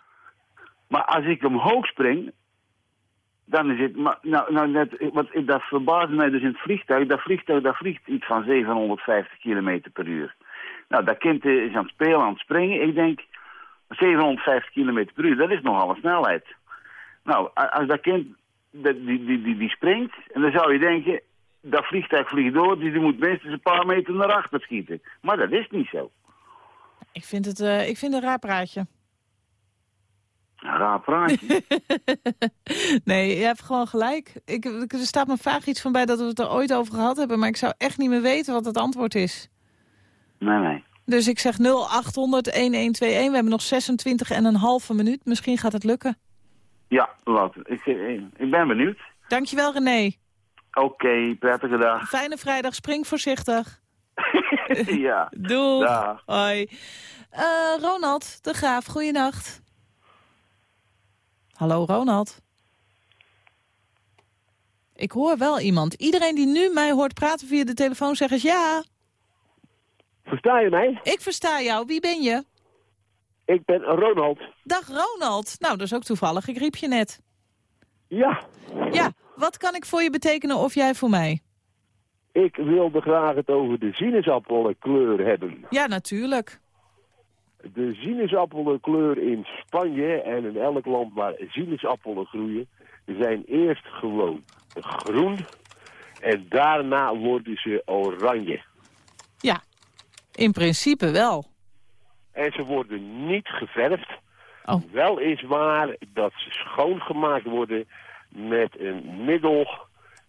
Maar als ik omhoog spring, dan is het... Maar, nou, nou net, wat, dat verbaasde mij dus in het vliegtuig. Dat vliegtuig dat vliegt iets van 750 km per uur. Nou, dat kind is aan het spelen, aan het springen. Ik denk, 750 km per uur, dat is nogal een snelheid. Nou, als dat kind die, die, die, die springt, en dan zou je denken... Dat vliegtuig vliegt door, dus die moet minstens een paar meter naar achter schieten. Maar dat is niet zo. Ik vind het, eh, ik vind het een raar praatje. Een raar praatje. [laughs] Nee, je hebt gewoon gelijk. Ik, ik- er staat me vaag iets van bij dat we het er ooit over gehad hebben... maar ik zou echt niet meer weten wat het antwoord is. Nee, nee. Dus ik zeg 0800-1121. We hebben nog 26 en een halve minuut. Misschien gaat het lukken. Ja, laat. Ik, ik, ik ben benieuwd. Dankjewel, René. Oké, prettige dag. Fijne vrijdag. Spring voorzichtig. [laughs] ja. [laughs] Dag. Hoi. Eh, Ronald de Graaf, goeienacht. Hallo, Ronald. Ik hoor wel iemand. Iedereen die nu mij hoort praten via de telefoon zegt eens ja. Versta je mij? Ik versta jou. Wie ben je? Ik ben Ronald. Dag Ronald. Nou, dat is ook toevallig. Ik riep je net. Ja. Ja, wat kan ik voor je betekenen of jij voor mij? Ik wilde graag het over de sinaasappelkleur hebben. Ja, natuurlijk. De sinaasappelkleur in Spanje en in elk land waar sinaasappelen groeien... zijn eerst gewoon groen en daarna worden ze oranje. In principe wel. En ze worden niet geverfd. Oh. Wel is waar dat ze schoongemaakt worden met een middel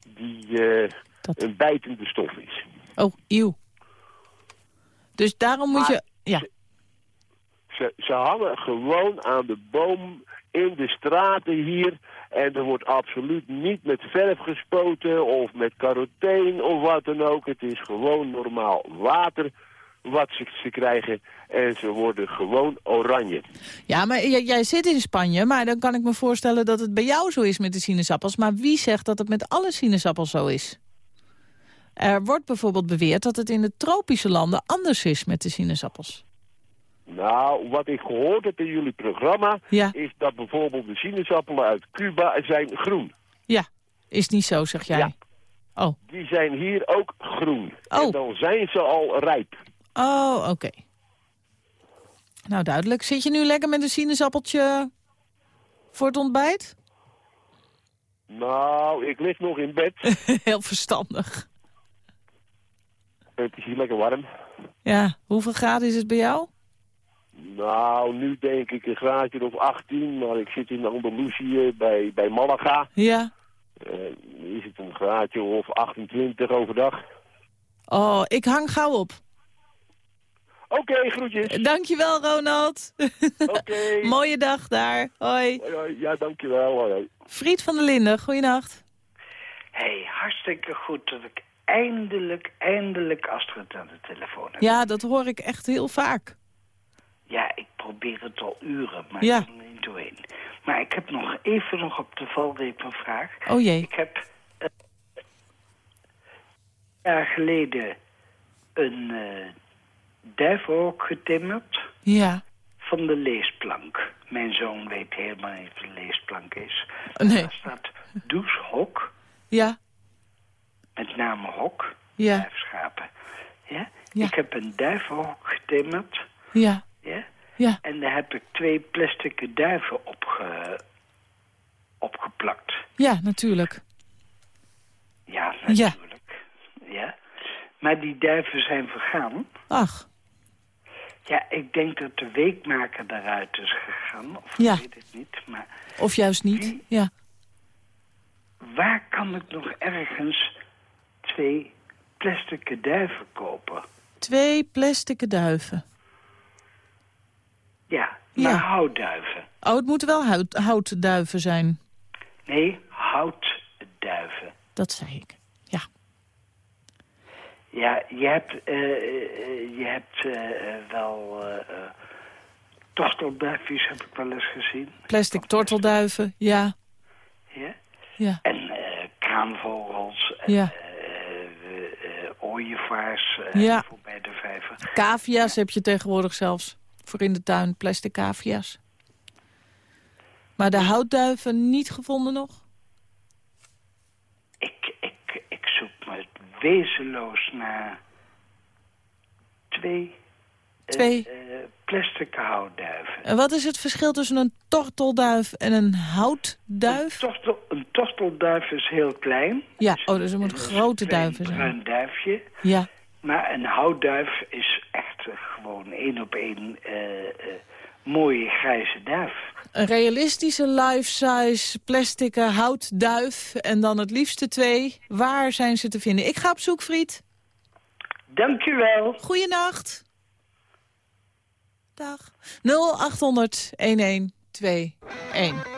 die eh, een bijtende stof is. Oh, eeuw. Dus daarom moet je... Ja, Ze, ze hangen gewoon aan de boom in de straten hier. En er wordt absoluut niet met verf gespoten of met caroteen of wat dan ook. Het is gewoon normaal water wat ze, ze krijgen. En ze worden gewoon oranje. ja maar jij, jij zit in Spanje, maar dan kan ik me voorstellen dat het bij jou zo is met de sinaasappels. Maar wie zegt dat het met alle sinaasappels zo is? Er wordt bijvoorbeeld beweerd dat het in de tropische landen anders is met de sinaasappels. Nou, wat ik gehoord heb in jullie programma... Ja. is dat bijvoorbeeld de sinaasappelen uit Cuba zijn groen. Ja, is niet zo, zeg jij. Ja. Oh. Die zijn hier ook groen. Oh. En dan zijn ze al rijp. Oh, oké. Nou, duidelijk. Zit je nu lekker met een sinaasappeltje voor het ontbijt? Nou, ik lig nog in bed. [laughs] Heel verstandig. Het is hier lekker warm. Ja, hoeveel graden is het bij jou? Nou, nu denk ik een graadje of 18, maar ik zit in Andalusië bij, bij Malaga. Ja. Eh, is het een graadje of 28 overdag. Oh, ik hang gauw op. Oké, groetjes. Dankjewel, Ronald. Oké. [laughs] Mooie dag daar. Hoi. Hoi, hoi. Ja, dankjewel. Hoi, hoi. Friet van der Linden, goeienacht. hey, hartstikke goed dat ik eindelijk, eindelijk Astrid aan de telefoon heb. Ja, dat hoor ik echt heel vaak. Ja, ik probeer het al uren, maar Ja. ik kom er niet doorheen. Maar ik heb nog even nog op de valreep een vraag. Oh jee. Ik heb eh, een jaar geleden een duivenhok getimmerd Ja. van de leesplank. Mijn zoon weet helemaal niet wat een leesplank is. Nee. Daar staat douchehok, Ja. met name hok, Ja. duifschapen. Ja? Ja. Ik heb een duivenhok getimmerd. Ja. Ja? Ja. En daar heb ik twee plastic duiven opge... opgeplakt. Ja, natuurlijk. Ja, Ja. natuurlijk. Ja. Maar die duiven zijn vergaan. Ach. Ja, ik denk dat de weekmaker eruit is gegaan. Of Ja. ik weet het niet. Maar Of juist niet. Ja. waar kan ik nog ergens twee plastic duiven kopen? Twee plastic duiven. Ja, maar Ja. houtduiven. Oh, het moeten wel hout, houtduiven zijn. Nee, houtduiven. Dat zei ik. Ja. Je hebt, eh, eh, je hebt eh, wel tortelduifjes heb ik wel eens gezien. Plastic tortelduiven. Ja. Ja? Ja. En kraanvogels, en, Ja. ooievaars eh, Ja. voorbij de vijver. Cavia's heb je tegenwoordig zelfs. Voor in de tuin. Plastic cavia's. Maar de houtduiven niet gevonden nog? Ik, ik, ik zoek me wezenloos naar twee, eh, Twee. eh, plastic houtduiven. En wat is het verschil tussen een tortelduif en een houtduif? Een, tortel, een tortelduif is heel klein. Ja, oh, dus moeten grote Een zijn. bruin duifje. Ja. Maar een houtduif is echt eh, gewoon één op één eh, eh, mooie grijze duif. Een realistische life-size plastic houtduif. En dan het liefste twee. Waar zijn ze te vinden? Ik ga op zoek, Friet. Dankjewel. Goeienacht. Dag. 0800 1121.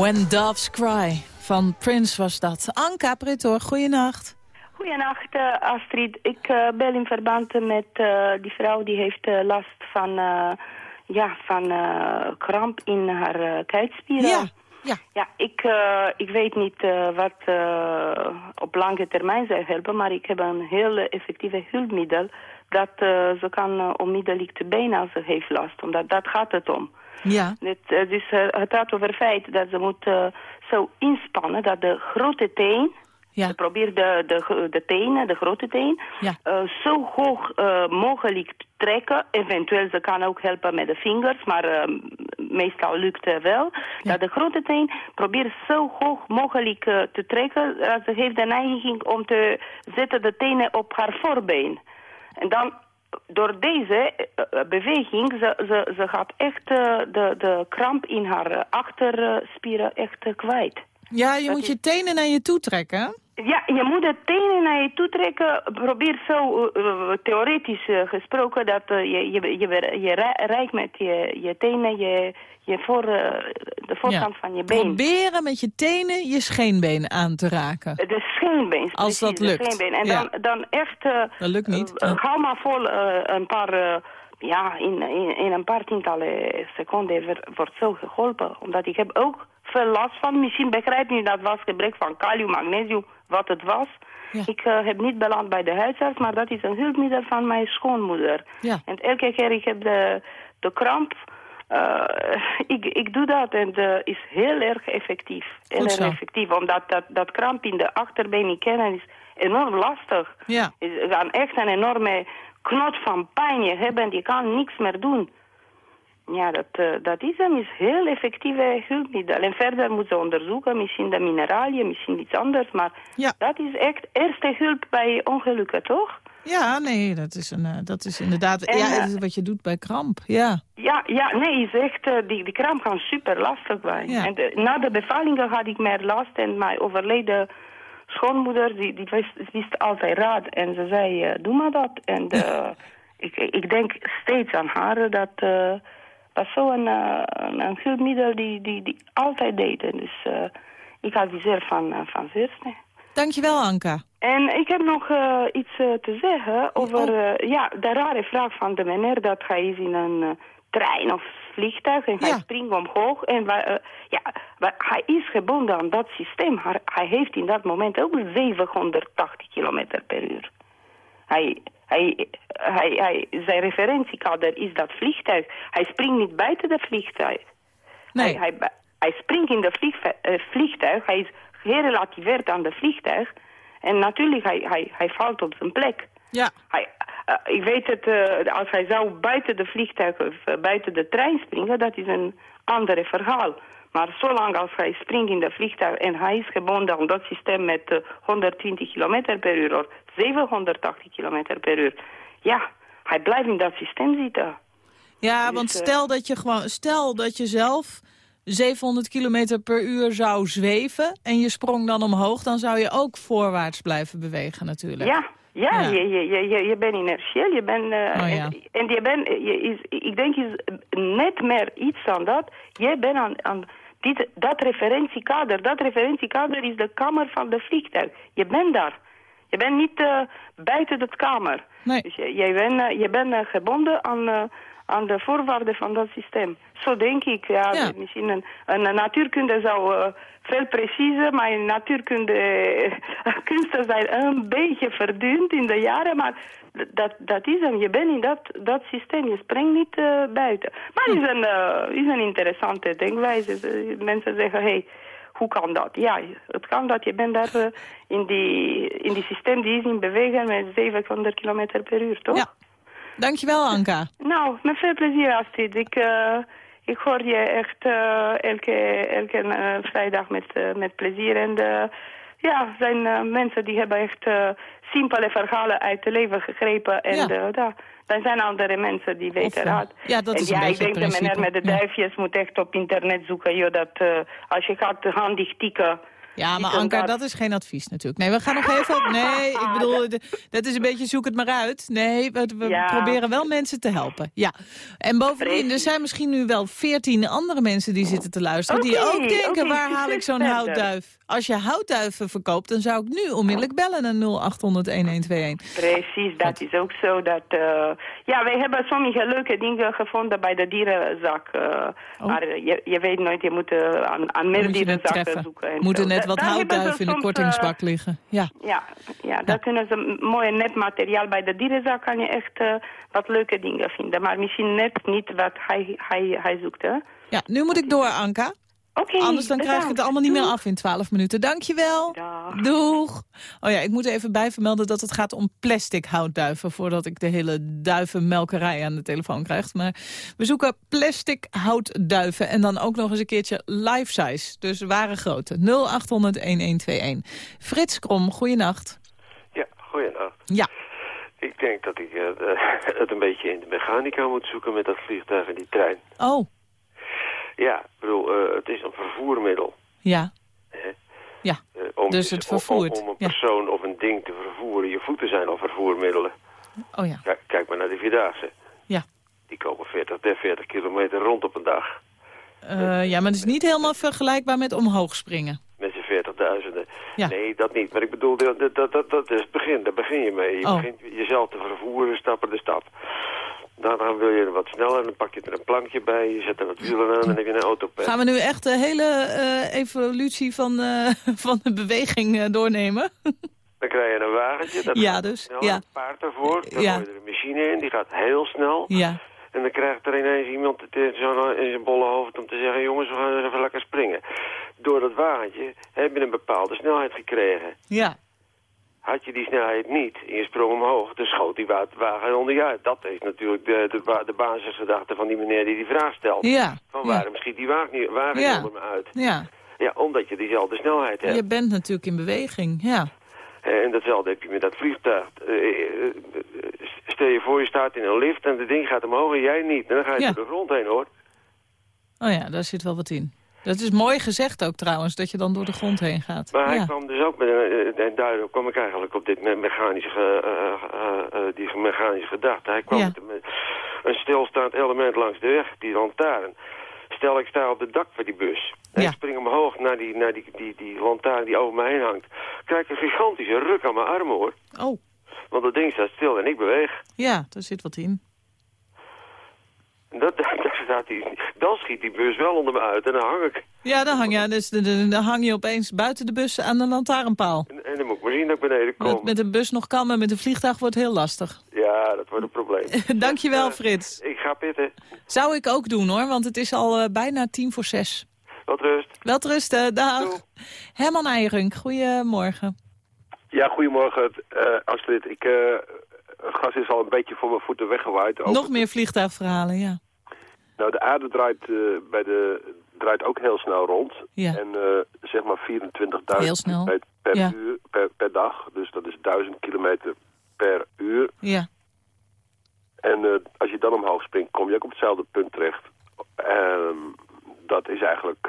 When Doves Cry. Van Prince was dat. Anka Pritor, goeienacht. Goedenacht uh, Astrid. Ik uh, bel in verband met uh, die vrouw die heeft last van, ja, van kramp in haar kuitspieren. Ja. Ja. ja, ik, ik weet niet wat op lange termijn zou helpen, maar ik heb een heel effectieve hulpmiddel dat ze kan onmiddellijk de benen als ze heeft last. Omdat dat gaat het om. Ja. Het, dus, het gaat over het feit dat ze moet zo inspannen dat de grote teen ja. Ze probeert de, de, de tenen, de grote teen, ja. uh, zo hoog uh, mogelijk te trekken. Eventueel ze kan ook helpen met de vingers, maar uh, meestal lukt het wel. Ja. Dat de grote teen probeert zo hoog mogelijk te trekken. dat ze heeft de neiging om te zetten de tenen op haar voorbeen. En dan door deze beweging, ze, ze, gaat echt de, de kramp in haar achterspieren echt kwijt. Ja, je Dat moet is- je tenen naar je toe trekken. Ja, je moet de tenen naar je toe trekken. Probeer zo, uh, uh, theoretisch uh, gesproken, dat uh, je, je, je, je rijdt met je, je tenen je, je voor, de voorkant Ja. van je been. Proberen met je tenen je scheenbeen aan te raken. De scheenbeen. Als dat precies, lukt. En ja. dan, dan echt... Dat lukt niet. hou maar vol een paar... ja, in, in, in een paar tientallen seconden wordt zo geholpen. Omdat ik heb ook veel last van. Misschien begrijp je dat was gebrek van kalium, magnesium, wat het was. Ja. Ik uh, heb niet beland bij de huisarts, maar dat is een hulpmiddel van mijn schoonmoeder. Ja. En elke keer ik heb de, de kramp, uh, [laughs] ik, ik doe dat en het is heel erg effectief. Heel erg effectief, omdat dat, dat kramp in de achterbeen niet kennen is enorm lastig. Ja. Je kan echt een enorme knot van pijn je hebben en je kan niks meer doen. Ja, dat, uh, dat is een is heel effectieve hulpmiddel. En verder moeten ze onderzoeken, misschien de mineraliën, misschien iets anders. Maar Ja. dat is echt eerste hulp bij ongelukken, toch? Ja, nee, dat is, een, eh, dat is inderdaad En, ja, eh, is wat je doet bij kramp. Ja. Ja, ja nee, is echt, uh, die, die kramp kan super lastig bij. Ja. En de- na de bevallingen had ik meer last en mijn overleden schoonmoeder, die, die wist, wist altijd raad. En ze zei, eh, doe maar dat. En eh, ik, ik denk steeds aan haar dat... eh dat zo'n uh, een, een hulpmiddel die, die, die altijd deed. En dus eh, ik adviseer van, uh, van Zeersne. Dankjewel, Anka. En ik heb nog uh, iets uh, te zeggen over uh, ja, de rare vraag van de meneer dat hij is in een trein of vliegtuig en hij Ja. springt omhoog. En uh, ja, hij is gebonden aan dat systeem. Hij, hij heeft in dat moment ook 780 kilometer per uur. Hij, hij, hij, hij, zijn referentiekader is dat vliegtuig. Hij springt niet buiten het vliegtuig. Nee. Hij, hij, hij springt in de vliegve- eh, vliegtuig. Hij is gerelativeerd aan de vliegtuig. En natuurlijk, hij, hij, hij valt op zijn plek. Ja. Hij, eh, ik weet het, eh, als hij zou buiten de vliegtuig of buiten de trein springen, dat is een ander verhaal. Maar zolang als hij springt in de vliegtuig en hij is gebonden aan dat systeem met eh, 120 km per uur of 780 km per uur, ja, hij blijft in dat systeem zitten. Ja, Dus, want eh, stel dat je gewoon, stel dat je zelf 700 kilometer per uur zou zweven en je sprong dan omhoog, dan zou je ook voorwaarts blijven bewegen natuurlijk. Ja, ja, Ja. Je, je, je, je, bent inertieel, je bent... eh, Oh, ja. en, en je bent, je is, ik denk is net meer iets dan dat. Je bent aan, aan dit, dat referentiekader. Dat referentiekader is de kamer van de vliegtuig. Je bent daar. Je bent niet eh, buiten de kamer. Nee. Dus je, je bent, eh, je bent eh, gebonden aan, eh, aan de voorwaarden van dat systeem. Zo denk ik. Ja, Ja. Misschien een, een natuurkunde zou eh, veel preciezer, maar natuurkunde eh, [laughs] kunsten zijn een beetje verdund in de jaren, maar dat, dat is hem. Je bent in dat, dat systeem, je springt niet eh, buiten. Maar het is een, eh, is een interessante denkwijze. Eh, Mensen zeggen, hey, hoe kan dat? Ja, het kan dat. Je bent daar eh, in, die, in die systeem die is in beweging met 700 km per uur, toch? Ja. Dankjewel, Anka. Nou, met veel plezier, Astrid. Ik, eh, ik hoor je echt eh, elke, elke vrijdag met, met plezier. En ja, zijn mensen die hebben echt simpele verhalen uit het leven gegrepen. En Ja. ja, dan zijn andere mensen die weten eh, raad. ja, dat en is een ja, ik denk de meneer principe. met de Ja. duifjes moet echt op internet zoeken. Joh, dat, eh, als je gaat handig tikken, Ja, maar Anker, dat is geen advies natuurlijk. Nee, we gaan nog even op... [laughs] Nee, ik bedoel, dat is een beetje zoek het maar uit. Nee, we, we Ja. proberen wel mensen te helpen. Ja. En bovendien, er zijn misschien nu wel veertien andere mensen die zitten te luisteren... die ook denken, waar haal ik zo'n houtduif? Als je houtduiven verkoopt, dan zou ik nu onmiddellijk bellen naar 0800-1121. Precies, dat is ook zo. Dat, eh, ja, wij hebben sommige leuke dingen gevonden bij de dierenzak. eh, Maar eh, je, je weet nooit, je moet eh, aan, aan meer Oh. Dierenzakken zoeken. en Moeten net wat houtduiven in de soms, kortingsbak eh, liggen. Ja. Ja, ja, daar kunnen ze mooi netmateriaal bij de dierenzak kan je echt eh, wat leuke dingen vinden. Maar misschien net niet wat hij, hij, hij zoekt, hè? ja, nu moet ik door, Anka. Oké, Anders dan krijg ik het allemaal niet meer af in 12 minuten. Dankjewel. Doeg. Oh ja, ik moet even bijvermelden dat het gaat om plastic houtduiven... voordat ik de hele duivenmelkerij aan de telefoon krijg. Maar we zoeken plastic houtduiven en dan ook nog eens een keertje life size. Dus ware grootte. 0800-1121. Frits Krom, goeienacht. Ja, goeienacht. Ja. Ik denk dat ik eh, [laughs] het een beetje in de mechanica moet zoeken met dat vliegtuig en die trein. Oh, Ja, ik bedoel, eh, het is een vervoermiddel. ja. Ja, Eh, om, dus het vervoert. Om, om een Ja. persoon of een ding te vervoeren. Je voeten zijn al vervoermiddelen. Oh ja. Kijk, kijk maar naar de Vierdaagse. Ja. Die komen 40, 40 kilometer rond op een dag. Eh, ja, maar het is niet helemaal vergelijkbaar met omhoog springen. Met z'n veertigduizenden. Ja. Nee, dat niet. Maar ik bedoel, dat, dat, dat, dat is het begin. Daar begin je mee. Je Oh. begint jezelf te vervoeren, stap per de stap. Daarna wil je wat sneller, dan pak je er een plankje bij, je zet er wat wielen aan, dan heb je een autopet. Gaan we nu echt de hele eh, evolutie van, eh, [laughs] van de beweging eh, doornemen? [laughs] Dan krijg je een wagentje, dat Ja, dus, snel, ja. een paard ervoor, dan Ja. gooi je er een machine in, die gaat heel snel. Ja. En dan krijgt er ineens iemand het in zijn bolle hoofd om te zeggen, jongens, we gaan even lekker springen. Door dat wagentje heb je een bepaalde snelheid gekregen. Ja. Had je die snelheid niet en je sprong omhoog, dan schoot die wa- wagen onder je uit. Dat is natuurlijk de, de, ba- de basisgedachte van die meneer die die vraag stelt. Ja, Van ja. waarom schiet die wagen, niet- wagen Ja. onder me uit? Ja, Ja, omdat je diezelfde snelheid hebt. je bent natuurlijk in beweging, ja. En datzelfde heb je met dat vliegtuig. Eh, eh, eh, Stel je voor, je staat in een lift en het ding gaat omhoog en jij niet. En dan ga je Ja. door de grond heen, hoor. Oh ja, daar zit wel wat in. Dat is mooi gezegd ook trouwens, dat je dan door de grond heen gaat. Maar hij ja. kwam dus ook met een... eh, En daardoor kwam ik eigenlijk op dit me- mechanische, eh, eh, eh, die mechanische gedachte. Hij kwam Ja. met een, stilstaand element langs de weg, die lantaarn. Stel, ik sta op het dak van die bus. En Ja. ik spring omhoog naar die, naar die, die, die lantaarn die over me heen hangt. Krijg ik een gigantische ruk aan mijn armen, hoor. Oh, Want dat ding staat stil en ik beweeg. ja, daar zit wat in. Dat, [laughs] daar staat die, dan schiet die bus wel onder me uit en dan hang ik. Ja, dan hang je, dus, de- de- dan hang je opeens buiten de bus aan de lantaarnpaal. En, en dan moet ik maar zien dat ik beneden kom. Met, met een bus nog kan, maar met een vliegtuig wordt het heel lastig. Ja, dat wordt een probleem. [laughs] Dankjewel, Eh, Frits. Ik ga pitten. Zou ik ook doen hoor, want het is al eh, bijna tien voor zes. Wat rust. Welterusten, dag. Herman Eijering, goedemorgen. Ja, goedemorgen uh, Astrid. Ik, uh, gas is al een beetje voor mijn voeten weggewaaid. Ook Nog meer vliegtuigverhalen, ja. Nou, de aarde draait, uh, bij de, draait ook heel snel rond. Ja. En uh, zeg maar 24.000 kilometer per ja. uur per, per dag. Dus dat is 1000 kilometer per uur. Ja. En uh, als je dan omhoog springt, kom je ook op hetzelfde punt terecht. Um, dat is eigenlijk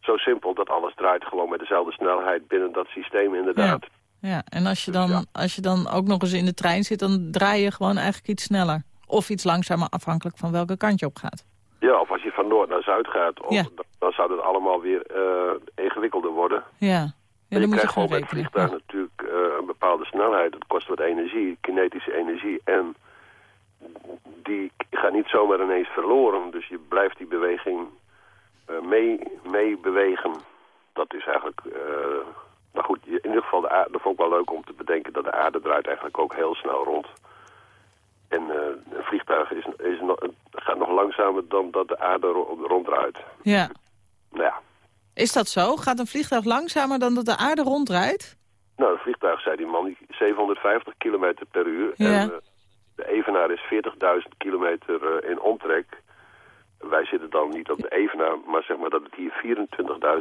zo simpel dat alles draait gewoon met dezelfde snelheid binnen dat systeem inderdaad. Ja, ja. en als je, dan, ja. als je dan ook nog eens in de trein zit, dan draai je gewoon eigenlijk iets sneller. Of iets langzamer, afhankelijk van welke kant je op gaat. Ja, of als je van noord naar zuid gaat, of, ja. dan, dan zou het allemaal weer uh, ingewikkelder worden. Ja, ja je moet krijgt gewoon het vliegtuig ja. natuurlijk uh, een bepaalde snelheid. Dat kost wat energie, kinetische energie. En die gaat niet zomaar ineens verloren. Dus je blijft die beweging uh, mee, mee bewegen. Dat is eigenlijk... Uh, nou goed, in ieder geval, de aarde, dat vond ik wel leuk om te bedenken... dat de aarde draait eigenlijk ook heel snel rond. En uh, een vliegtuig is, is nog, gaat nog langzamer dan dat de aarde ronddraait. Ja. Nou ja. Is dat zo? Gaat een vliegtuig langzamer dan dat de aarde ronddraait? Nou, een vliegtuig, zei die man, 750 kilometer per uur. Ja. En, uh, de Evenaar is 40.000 kilometer uh, in omtrek. Wij zitten dan niet op de Evenaar, maar zeg maar dat het hier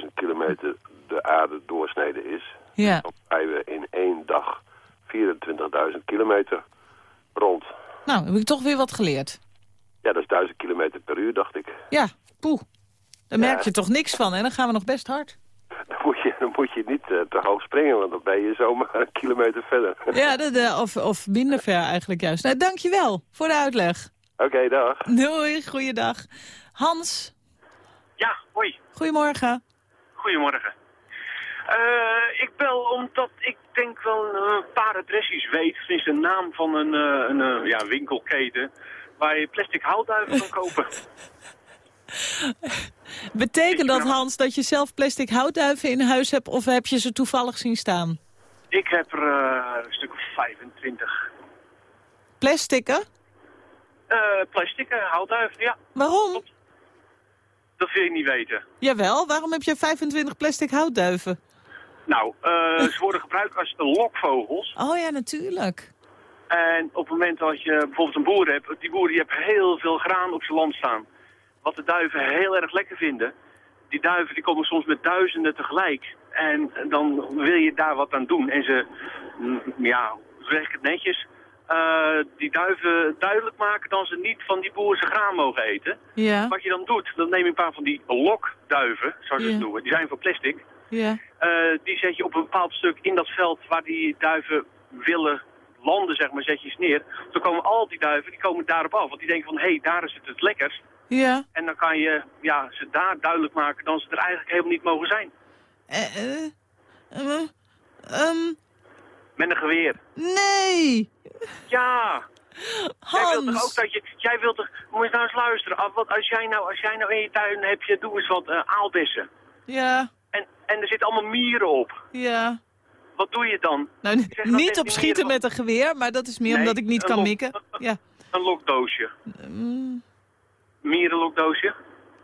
24.000 kilometer de aarde doorsneden is. Ja. Dan rijden we in één dag 24.000 kilometer rond. Nou, heb ik toch weer wat geleerd. Ja, dat is 1000 kilometer per uur, dacht ik. Ja, poeh. Daar ja. merk je toch niks van en dan gaan we nog best hard. [laughs] dan moet je, dan moet je niet eh, te hoog springen, want dan ben je zomaar een kilometer verder. [laughs] Ja, de, de- of, of minder ver eigenlijk juist. Nou, dankjewel voor de uitleg. Oké, dag. Doei, goeiedag. Hans, Ja, hoi. goedemorgen. Goedemorgen. Eh, ik bel omdat ik denk wel een paar adresjes weet. Het is de naam van een, eh, een eh, ja, winkelketen waar je plastic houtduiven kan kopen. [laughs] Betekent dat, Hans, dat je zelf plastic houtduiven in huis hebt... of heb je ze toevallig zien staan? Ik heb er eh, een stuk of 25. Plastic, hè? Eh plastic eh, houtduiven, ja. Waarom? Dat wil je niet weten. Jawel, waarom heb je 25 plastic houtduiven? Nou, eh, ze worden gebruikt als lokvogels. Oh ja, natuurlijk. En op het moment dat je bijvoorbeeld een boer hebt, die boer die heeft heel veel graan op zijn land staan. Wat de duiven heel erg lekker vinden. Die duiven die komen soms met duizenden tegelijk. En dan wil je daar wat aan doen. En ze, mm, ja, hoe zeg ik het netjes, eh, die duiven duidelijk maken dat ze niet van die boer zijn graan mogen eten. Ja. Wat je dan doet, dan neem je een paar van die lokduiven, zoals ze Ja. het noemen. Die zijn van plastic. Ja. Eh, die zet je op een bepaald stuk in dat veld waar die duiven willen landen, zeg maar, zet je ze neer. Dan komen al die duiven, die komen daarop af. Want die denken van, hé, hey, daar is het het lekkerst. Ja. En dan kan je ja, ze daar duidelijk maken dat ze er eigenlijk helemaal niet mogen zijn. Eh, eh, eh, ehm, Met een geweer. nee. Ja. Jij wilt toch Hans. ook dat je, jij wilt toch, moet je nou eens luisteren. Wat als jij nou, als jij nou in je tuin heb je, doe eens wat aalbessen. Ja, En, en er zitten allemaal mieren op. ja. Wat doe je dan? Nou, zeg, niet op schieten met een geweer, maar dat is meer Nee, omdat ik niet kan lok- mikken. [laughs] Ja. Een lokdoosje. Mm, Mierenlokdoosje.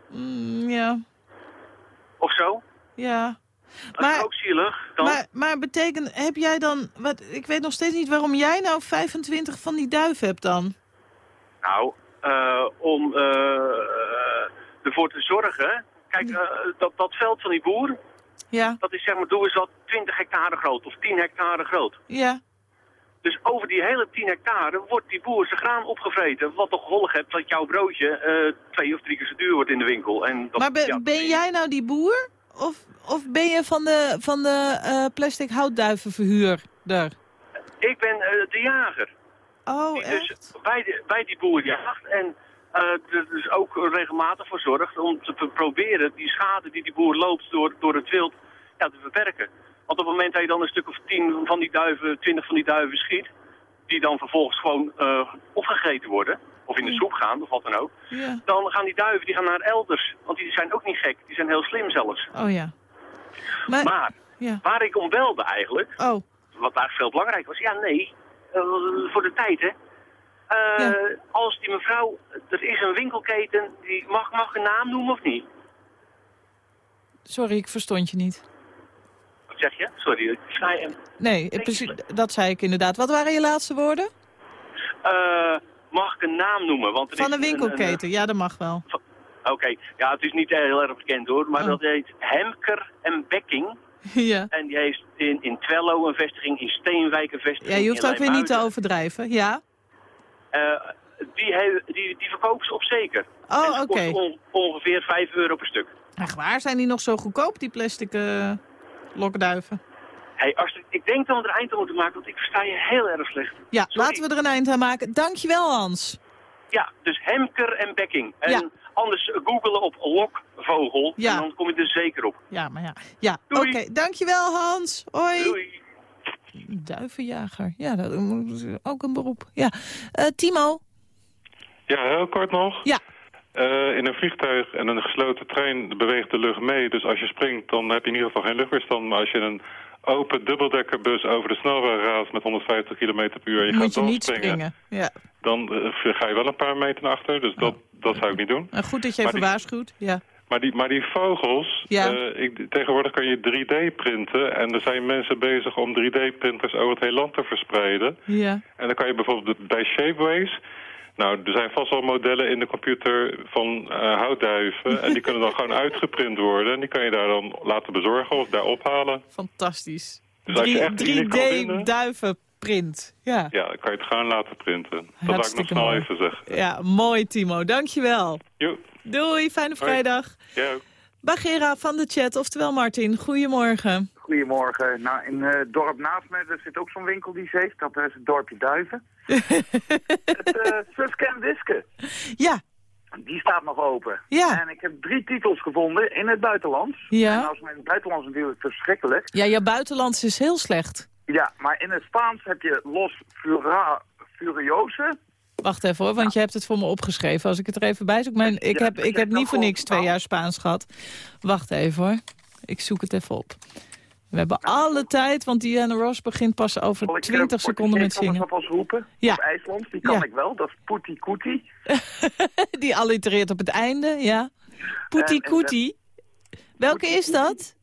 mm, ja, Of zo. ja. Dat is ook zielig. Dan. Maar, maar betekent, heb jij dan, wat, ik weet nog steeds niet waarom jij nou 25 van die duiven hebt dan. Nou, eh, om eh, eh, ervoor te zorgen... Kijk, eh, dat, dat veld van die boer, Ja, dat is zeg maar, doe eens wat 20 hectare groot of 10 hectare groot. ja. Dus over die hele 10 hectare wordt die boer zijn graan opgevreten. Wat toch gevolg heeft dat jouw broodje eh, twee of drie keer zo duur wordt in de winkel. En dat, Maar ben, ja, ben jij nou die boer? Of, of ben je van de, van de eh, plastic houtduivenverhuurder? Ik ben de jager. Oh, die echt? dus bij, de, bij die boer jaagt en er dus ook regelmatig voor zorgt om te pro- proberen die schade die die boer loopt door, door het wild ja, te beperken. Want op het moment dat je dan een stuk of tien van die duiven, twintig van die duiven schiet, die dan vervolgens gewoon eh, opgegeten worden, of in de soep gaan, of wat dan ook, Ja. dan gaan die duiven die gaan naar elders. Want die zijn ook niet gek, die zijn heel slim zelfs. Oh ja. Maar, ja. waar ik om belde eigenlijk, Oh, wat eigenlijk veel belangrijk was, ja nee, eh, voor de tijd hè. Eh, Als die mevrouw, er is een winkelketen, die mag, mag een naam noemen of niet? sorry, ik verstond je niet. Wat zeg je? Sorry, ik hem. Nee, precies, dat zei ik inderdaad. Wat waren je laatste woorden? Eh, mag ik een naam noemen? Want Van een winkelketen, ja, dat mag wel. Oké, ja, het is niet heel erg bekend hoor, maar Oh. dat heet Hemker en Bekking. [laughs] ja. En die heeft in, in Twello een vestiging, in Steenwijk een vestiging. ja, je hoeft ook weer niet te overdrijven. Ja? Eh, die, he- die, die verkopen ze op zeker. Oh, oké. on- ongeveer 5 euro per stuk. Echt waar, zijn die nog zo goedkoop, die plastic eh, lokduiven? Hey, Astrid, ik denk dat we er eind aan moeten maken, want ik versta je heel erg slecht. Ja, laten we er een eind aan maken. Dankjewel, Hans. Ja, dus Hemker en Bekking. En Ja. anders googelen op lokvogel, Ja. en dan kom je er zeker op. Ja, maar ja. Ja, oké. Dankjewel, Hans. Hoi. Doei. Duivenjager. Ja, dat is ook een beroep. Ja. Eh, Timo? Ja, heel kort nog. Ja. Eh, in een vliegtuig en een gesloten trein beweegt de lucht mee. Dus als je springt, dan heb je in ieder geval geen luchtweerstand. Maar als je een open dubbeldekkerbus over de snelweg raast met 150 km per uur... en je Moet gaat je niet springen. Ja. dan eh, ga je wel een paar meter naar achter. Dus dat, dat zou ik niet doen. Nou, goed dat je even waarschuwt. Ja. Maar die, maar die vogels, Ja. eh, ik, tegenwoordig kan je 3D printen. En er zijn mensen bezig om 3D-printers over het hele land te verspreiden. Ja. En dan kan je bijvoorbeeld bij Shapeways... Nou, er zijn vast wel modellen in de computer van eh, houtduiven. en die kunnen dan [laughs] gewoon uitgeprint worden. En die kan je daar dan laten bezorgen of daar ophalen. Fantastisch. Dus als je echt iets niet kan vinden- 3D duivenprint. Ja. Ja, dan kan je het gewoon laten printen. Dat zou ik nog snel mooi. even zeggen. ja, mooi Timo. Dankjewel. Jo. Doei, fijne Hoi. vrijdag. Ja. Bagera van de chat, oftewel Martin. Goedemorgen. Goedemorgen. Nou, in eh, het dorp naast me er zit ook zo'n winkel die ze heeft. Dat is het dorpje Duiven. [laughs] het uh, Suske en Wiske. Ja. Die staat nog open. Ja. En ik heb drie titels gevonden in het buitenlands. Ja. En als in het buitenlands natuurlijk verschrikkelijk. Ja, jouw buitenlands is heel slecht. Ja, maar in het Spaans heb je Los Fura Furiose. Wacht even hoor, want je hebt het voor me opgeschreven. Als ik het er even bij zoek. Mijn, ik heb, ik heb nou niet voor gewoon- niks twee jaar Spaans gehad. Wacht even hoor. Ik zoek het even op. We hebben alle tijd, want Diana Ross begint pas over Zal ik, eh, 20 seconden met zingen. anders alvast roepen? Ja. Op IJslands, die kan Ja. ik wel. Dat is Puti Kuti. [laughs] Die allitereert op het einde, ja. Poetie en- koetie. Welke is dat?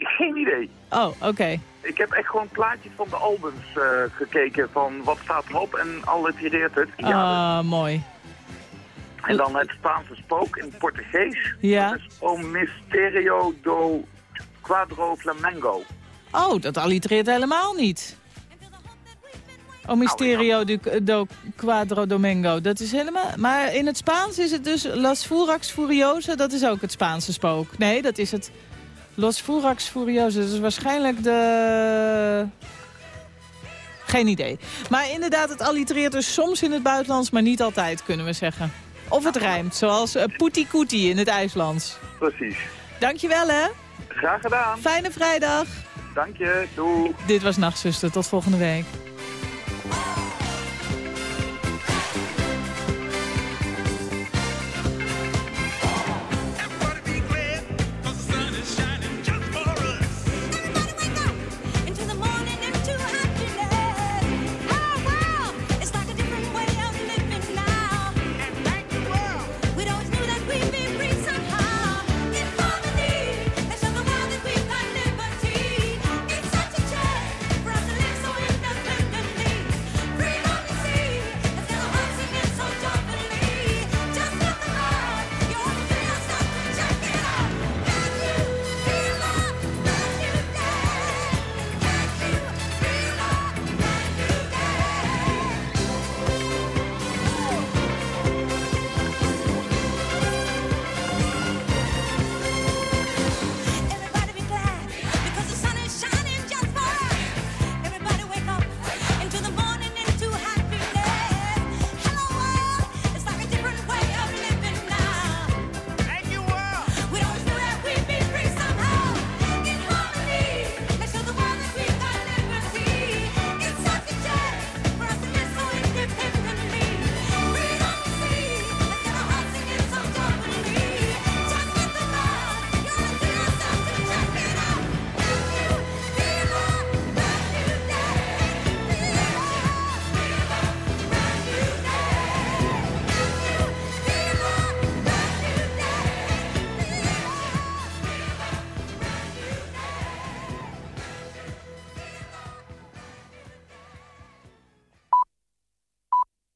Geen idee. Oh, oké. Ik heb echt gewoon plaatjes van de albums eh, gekeken van wat staat erop en allitereert het. Ja, Ah, mooi. En dan het Spaanse spook in het Portugees. Ja. Dat is O Misterio do Quadro Flamengo. Oh, dat allitereert helemaal niet. Nou, O Misterio do, do Quadro Domingo. Dat is helemaal... Maar in het Spaans is het dus Las Furax Furiosa. Dat is ook het Spaanse spook. Nee, dat is het Los Furax Furiosa. Dat is waarschijnlijk de... Geen idee. Maar inderdaad, het allitereert dus soms in het buitenlands, maar niet altijd, kunnen we zeggen. Of het rijmt, zoals uh, Poetie Koetie in het IJslands. Precies. Dankjewel, hè. Graag gedaan. Fijne vrijdag. Dank je. Doei. Dit was Nachtzuster. Tot volgende week.